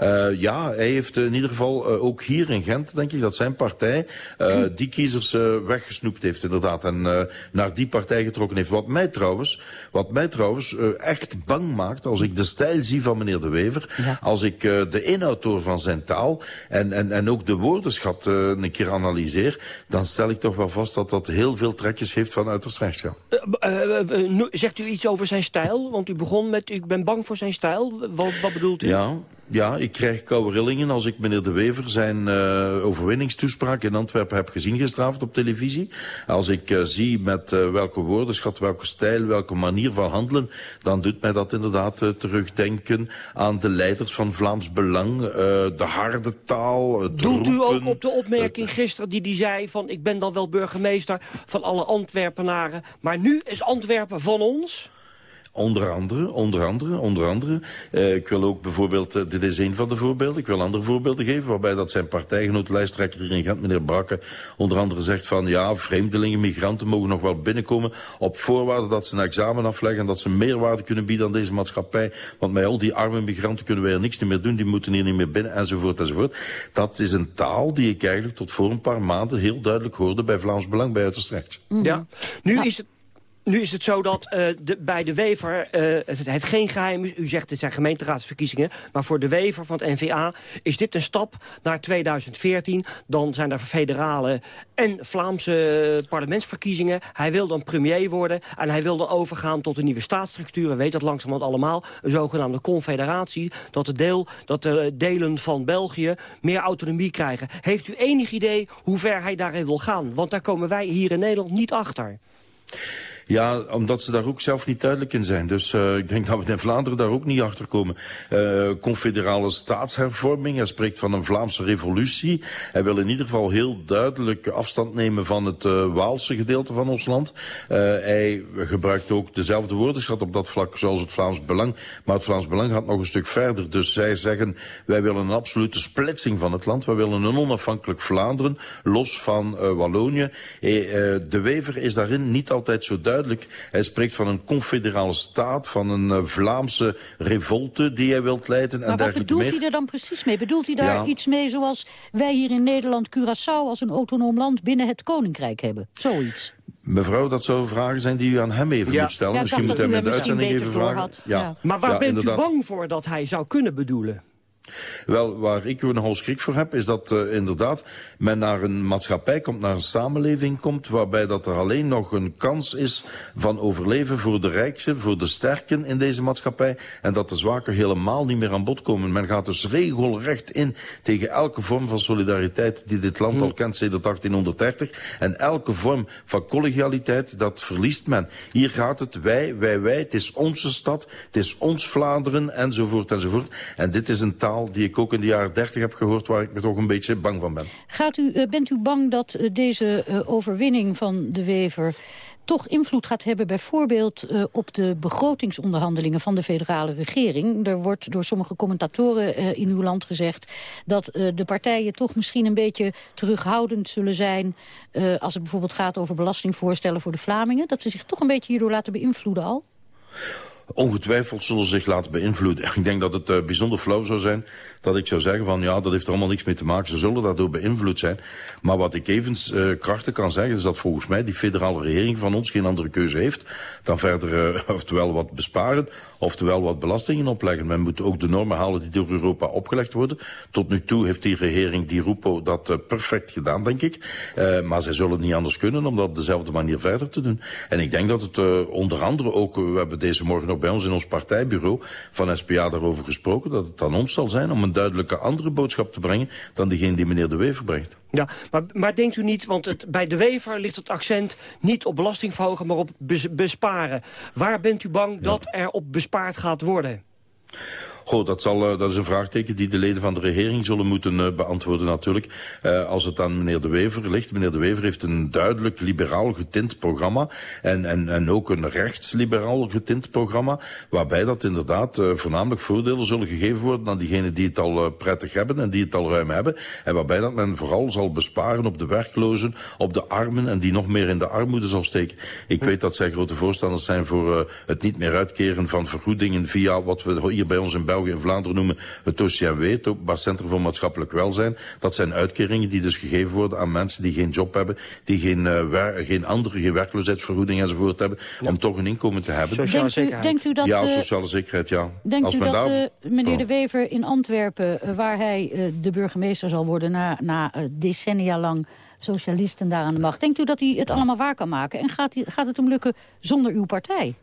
[SPEAKER 31] Uh, ja, hij heeft in ieder geval uh, ook hier in Gent, denk ik, dat zijn partij uh, die kiezers weggesnoept heeft, inderdaad. En naar die partij getrokken heeft. Wat mij trouwens, wat mij trouwens echt bang maakt, als ik de stijl zie van meneer De Wever, ja. als ik de inhoud hoor van zijn taal en, en, en ook de woordenschat een keer analyseer, dan stel ik toch wel vast dat dat heel veel trekjes heeft van uiterst rechts. Ja.
[SPEAKER 23] zegt u iets over zijn stijl? Want u begon met, ik ben bang voor zijn stijl. Wat, wat bedoelt u?
[SPEAKER 31] Ja, ja, ik krijg koude rillingen als ik meneer De Wever zijn uh, overwinningstoespraak in Antwerpen heb gezien gisteravond op televisie. Als ik uh, zie met uh, welke woordenschat, welke stijl, welke manier van handelen, dan doet mij dat inderdaad terugdenken aan de leiders van Vlaams Belang, de harde taal, het
[SPEAKER 23] Doet
[SPEAKER 31] roepen,
[SPEAKER 23] u ook op de opmerking gisteren die die zei van ik ben dan wel burgemeester van alle Antwerpenaren, maar nu is Antwerpen van ons?
[SPEAKER 31] Onder andere, onder andere, onder andere. Uh, ik wil ook bijvoorbeeld, uh, dit is een van de voorbeelden, ik wil andere voorbeelden geven, waarbij dat zijn partijgenoot, lijsttrekker hier in Gent, meneer Brakke, onder andere zegt van ja, vreemdelingen, migranten mogen nog wel binnenkomen op voorwaarde dat ze een examen afleggen en dat ze meerwaarde kunnen bieden aan deze maatschappij. Want met al die arme migranten kunnen wij er niks meer doen, die moeten hier niet meer binnen, enzovoort, enzovoort. Dat is een taal die ik eigenlijk tot voor een paar maanden heel duidelijk hoorde bij Vlaams Belang bij Uiterstrecht.
[SPEAKER 23] Ja, nu is het nu is het zo dat uh, de, bij de Wever uh, het, het, geen geheim is. U zegt het zijn gemeenteraadsverkiezingen. Maar voor de Wever van het NVA is dit een stap naar 2014. Dan zijn er federale en Vlaamse parlementsverkiezingen. Hij wil dan premier worden. En hij wil dan overgaan tot een nieuwe staatsstructuur. We weten dat langzamerhand allemaal. Een zogenaamde confederatie. Dat de, deel, dat de delen van België meer autonomie krijgen. Heeft u enig idee hoe ver hij daarin wil gaan? Want daar komen wij hier in Nederland niet achter.
[SPEAKER 31] Ja, omdat ze daar ook zelf niet duidelijk in zijn. Dus uh, ik denk dat we in Vlaanderen daar ook niet achter komen. Uh, confederale staatshervorming, hij spreekt van een Vlaamse revolutie. Hij wil in ieder geval heel duidelijk afstand nemen van het uh, Waalse gedeelte van ons land. hij gebruikt ook dezelfde woordenschat op dat vlak zoals het Vlaams Belang. Maar het Vlaams Belang gaat nog een stuk verder. Dus zij zeggen, wij willen een absolute splitsing van het land. Wij willen een onafhankelijk Vlaanderen, los van Wallonië. de Wever is daarin niet altijd zo duidelijk duidelijk. Hij spreekt van een confederale staat, van een uh, Vlaamse revolte die hij wilt leiden.
[SPEAKER 25] Maar en wat bedoelt meer. hij er dan precies mee? Bedoelt hij daar ja. iets mee zoals wij hier in Nederland Curaçao als een autonoom land binnen het Koninkrijk hebben? Zoiets.
[SPEAKER 31] Mevrouw, dat zouden vragen zijn die u aan hem even
[SPEAKER 25] ja.
[SPEAKER 31] moet stellen.
[SPEAKER 25] Ja,
[SPEAKER 31] misschien moet hij met
[SPEAKER 25] de
[SPEAKER 31] uitzending even vragen.
[SPEAKER 25] Ja.
[SPEAKER 23] Maar waar bent u bang voor dat hij zou kunnen bedoelen?
[SPEAKER 31] Wel, waar ik nogal schrik voor heb, is dat uh, inderdaad men naar een maatschappij komt, naar een samenleving komt, waarbij dat er alleen nog een kans is van overleven voor de rijksten, voor de sterken in deze maatschappij, en dat de zwaken helemaal niet meer aan bod komen. Men gaat dus regelrecht in tegen elke vorm van solidariteit die dit land al kent sinds 1830, en elke vorm van collegialiteit, dat verliest men. Hier gaat het wij, wij, wij, het is onze stad, het is ons Vlaanderen, enzovoort, enzovoort. En dit is een taal die ik ook in de jaren 30 heb gehoord... waar ik me toch een beetje bang van ben.
[SPEAKER 25] Gaat u, uh, bent u bang dat uh, deze uh, overwinning van de Wever toch invloed gaat hebben bijvoorbeeld op de begrotingsonderhandelingen van de federale regering. Er wordt door sommige commentatoren in uw land gezegd dat de partijen toch misschien een beetje terughoudend zullen zijn als het bijvoorbeeld gaat over belastingvoorstellen voor de Vlamingen. Dat ze zich toch een beetje hierdoor laten beïnvloeden al?
[SPEAKER 31] Ongetwijfeld zullen zich laten beïnvloeden. Ik denk dat het uh, bijzonder flauw zou zijn dat ik zou zeggen van ja, dat heeft er allemaal niks mee te maken. Ze zullen daardoor beïnvloed zijn. Maar wat ik even uh, krachtig kan zeggen is dat volgens mij die federale regering van ons geen andere keuze heeft dan verder uh, oftewel wat besparen, oftewel wat belastingen opleggen. Men moet ook de normen halen die door Europa opgelegd worden. Tot nu toe heeft die regering, die Rupo, dat perfect gedaan, denk ik. maar zij zullen niet anders kunnen om dat op dezelfde manier verder te doen. En ik denk dat het onder andere ook, we hebben deze morgen ook bij ons in ons partijbureau van SPA daarover gesproken, dat het aan ons zal zijn om een duidelijke andere boodschap te brengen dan diegene die meneer De Wever brengt.
[SPEAKER 23] Ja, maar, maar denkt u niet, want het, bij De Wever ligt het accent niet op belastingverhogen, maar op besparen. Waar bent u bang ja. dat er op bespaard gaat worden?
[SPEAKER 31] Goh, dat, zal, uh, dat is een vraagteken die de leden van de regering zullen moeten uh, beantwoorden natuurlijk. Uh, als het aan meneer De Wever ligt. Meneer De Wever heeft een duidelijk liberaal getint programma. En, en, en ook een rechtsliberaal getint programma. Waarbij dat inderdaad voornamelijk voordelen zullen gegeven worden aan diegenen die het al prettig hebben en die het al ruim hebben. En waarbij dat men vooral zal besparen op de werklozen, op de armen en die nog meer in de armoede zal steken. Ik weet dat zij grote voorstanders zijn voor het niet meer uitkeren van vergoedingen via wat we hier bij ons in België België en Vlaanderen noemen het OCMW, het Openbaar Centrum voor Maatschappelijk Welzijn. Dat zijn uitkeringen die dus gegeven worden aan mensen die geen job hebben, die geen, uh, geen andere, geen werkloosheidsvergoeding enzovoort hebben, ja. om toch een inkomen te hebben.
[SPEAKER 25] Sociale zekerheid. Denkt u dat,
[SPEAKER 31] ja, sociale zekerheid, ja.
[SPEAKER 25] Denkt Als u dat daar... uh, meneer De Wever in Antwerpen, uh, waar hij de burgemeester zal worden na, na decennia lang socialisten daar aan de macht. Denkt u dat hij het allemaal waar kan maken? En gaat, gaat het hem lukken zonder uw partij?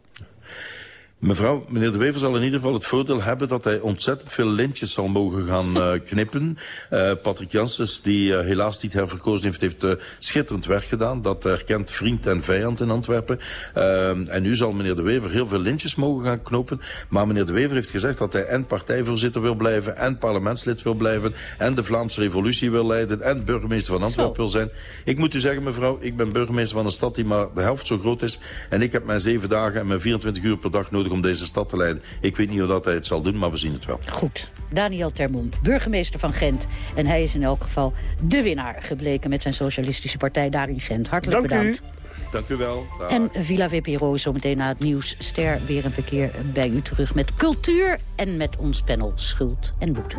[SPEAKER 31] Mevrouw, meneer De Wever zal in ieder geval het voordeel hebben dat hij ontzettend veel lintjes zal mogen gaan uh, knippen. Uh, Patrick Janssens, die uh, helaas niet herverkozen heeft, heeft schitterend werk gedaan. Dat erkent vriend en vijand in Antwerpen. en nu zal meneer De Wever heel veel lintjes mogen gaan knopen. Maar meneer De Wever heeft gezegd dat hij en partijvoorzitter wil blijven, en parlementslid wil blijven, en de Vlaamse revolutie wil leiden, en burgemeester van Antwerpen wil zijn. Ik moet u zeggen, mevrouw, ik ben burgemeester van een stad die maar de helft zo groot is. En ik heb mijn zeven dagen en mijn 24 uur per dag nodig om deze stad te leiden. Ik weet niet hoe dat hij het zal doen, maar we zien het wel.
[SPEAKER 25] Goed. Daniel Termond, burgemeester van Gent. En hij is in elk geval de winnaar gebleken met zijn socialistische partij daar in Gent. Hartelijk
[SPEAKER 31] Dank u.
[SPEAKER 25] bedankt.
[SPEAKER 31] Dank u wel. Dag.
[SPEAKER 25] En Villa VPRO zometeen na het nieuws. Ster weer een verkeer bij u terug met cultuur en met ons panel Schuld en Boete.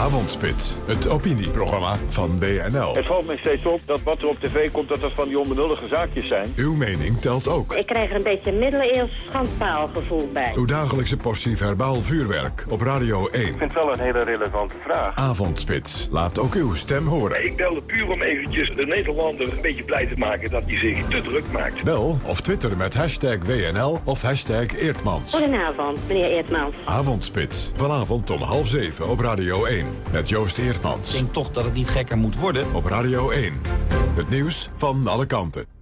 [SPEAKER 1] Avondspits, het opinieprogramma van BNL.
[SPEAKER 32] Het valt mij steeds op dat wat er op tv komt, dat dat van die onbenullige zaakjes zijn.
[SPEAKER 1] Uw mening telt ook.
[SPEAKER 33] Ik krijg er een beetje middeleeuws schandpaalgevoel bij.
[SPEAKER 1] Uw dagelijkse portie verbaal vuurwerk op Radio 1.
[SPEAKER 32] Ik vind het wel een hele relevante vraag.
[SPEAKER 1] Avondspits, laat ook uw stem horen.
[SPEAKER 34] Ik belde puur om eventjes de Nederlander een beetje blij te maken dat hij zich te druk maakt.
[SPEAKER 1] Bel of twitter met hashtag WNL of hashtag Eertmans.
[SPEAKER 33] Goedenavond, meneer Eertmans.
[SPEAKER 1] Avondspits, vanavond om half zeven op Radio 1. Met Joost Eertmans.
[SPEAKER 35] Ik denk toch dat het niet gekker moet worden.
[SPEAKER 1] Op Radio 1. Het nieuws van alle kanten.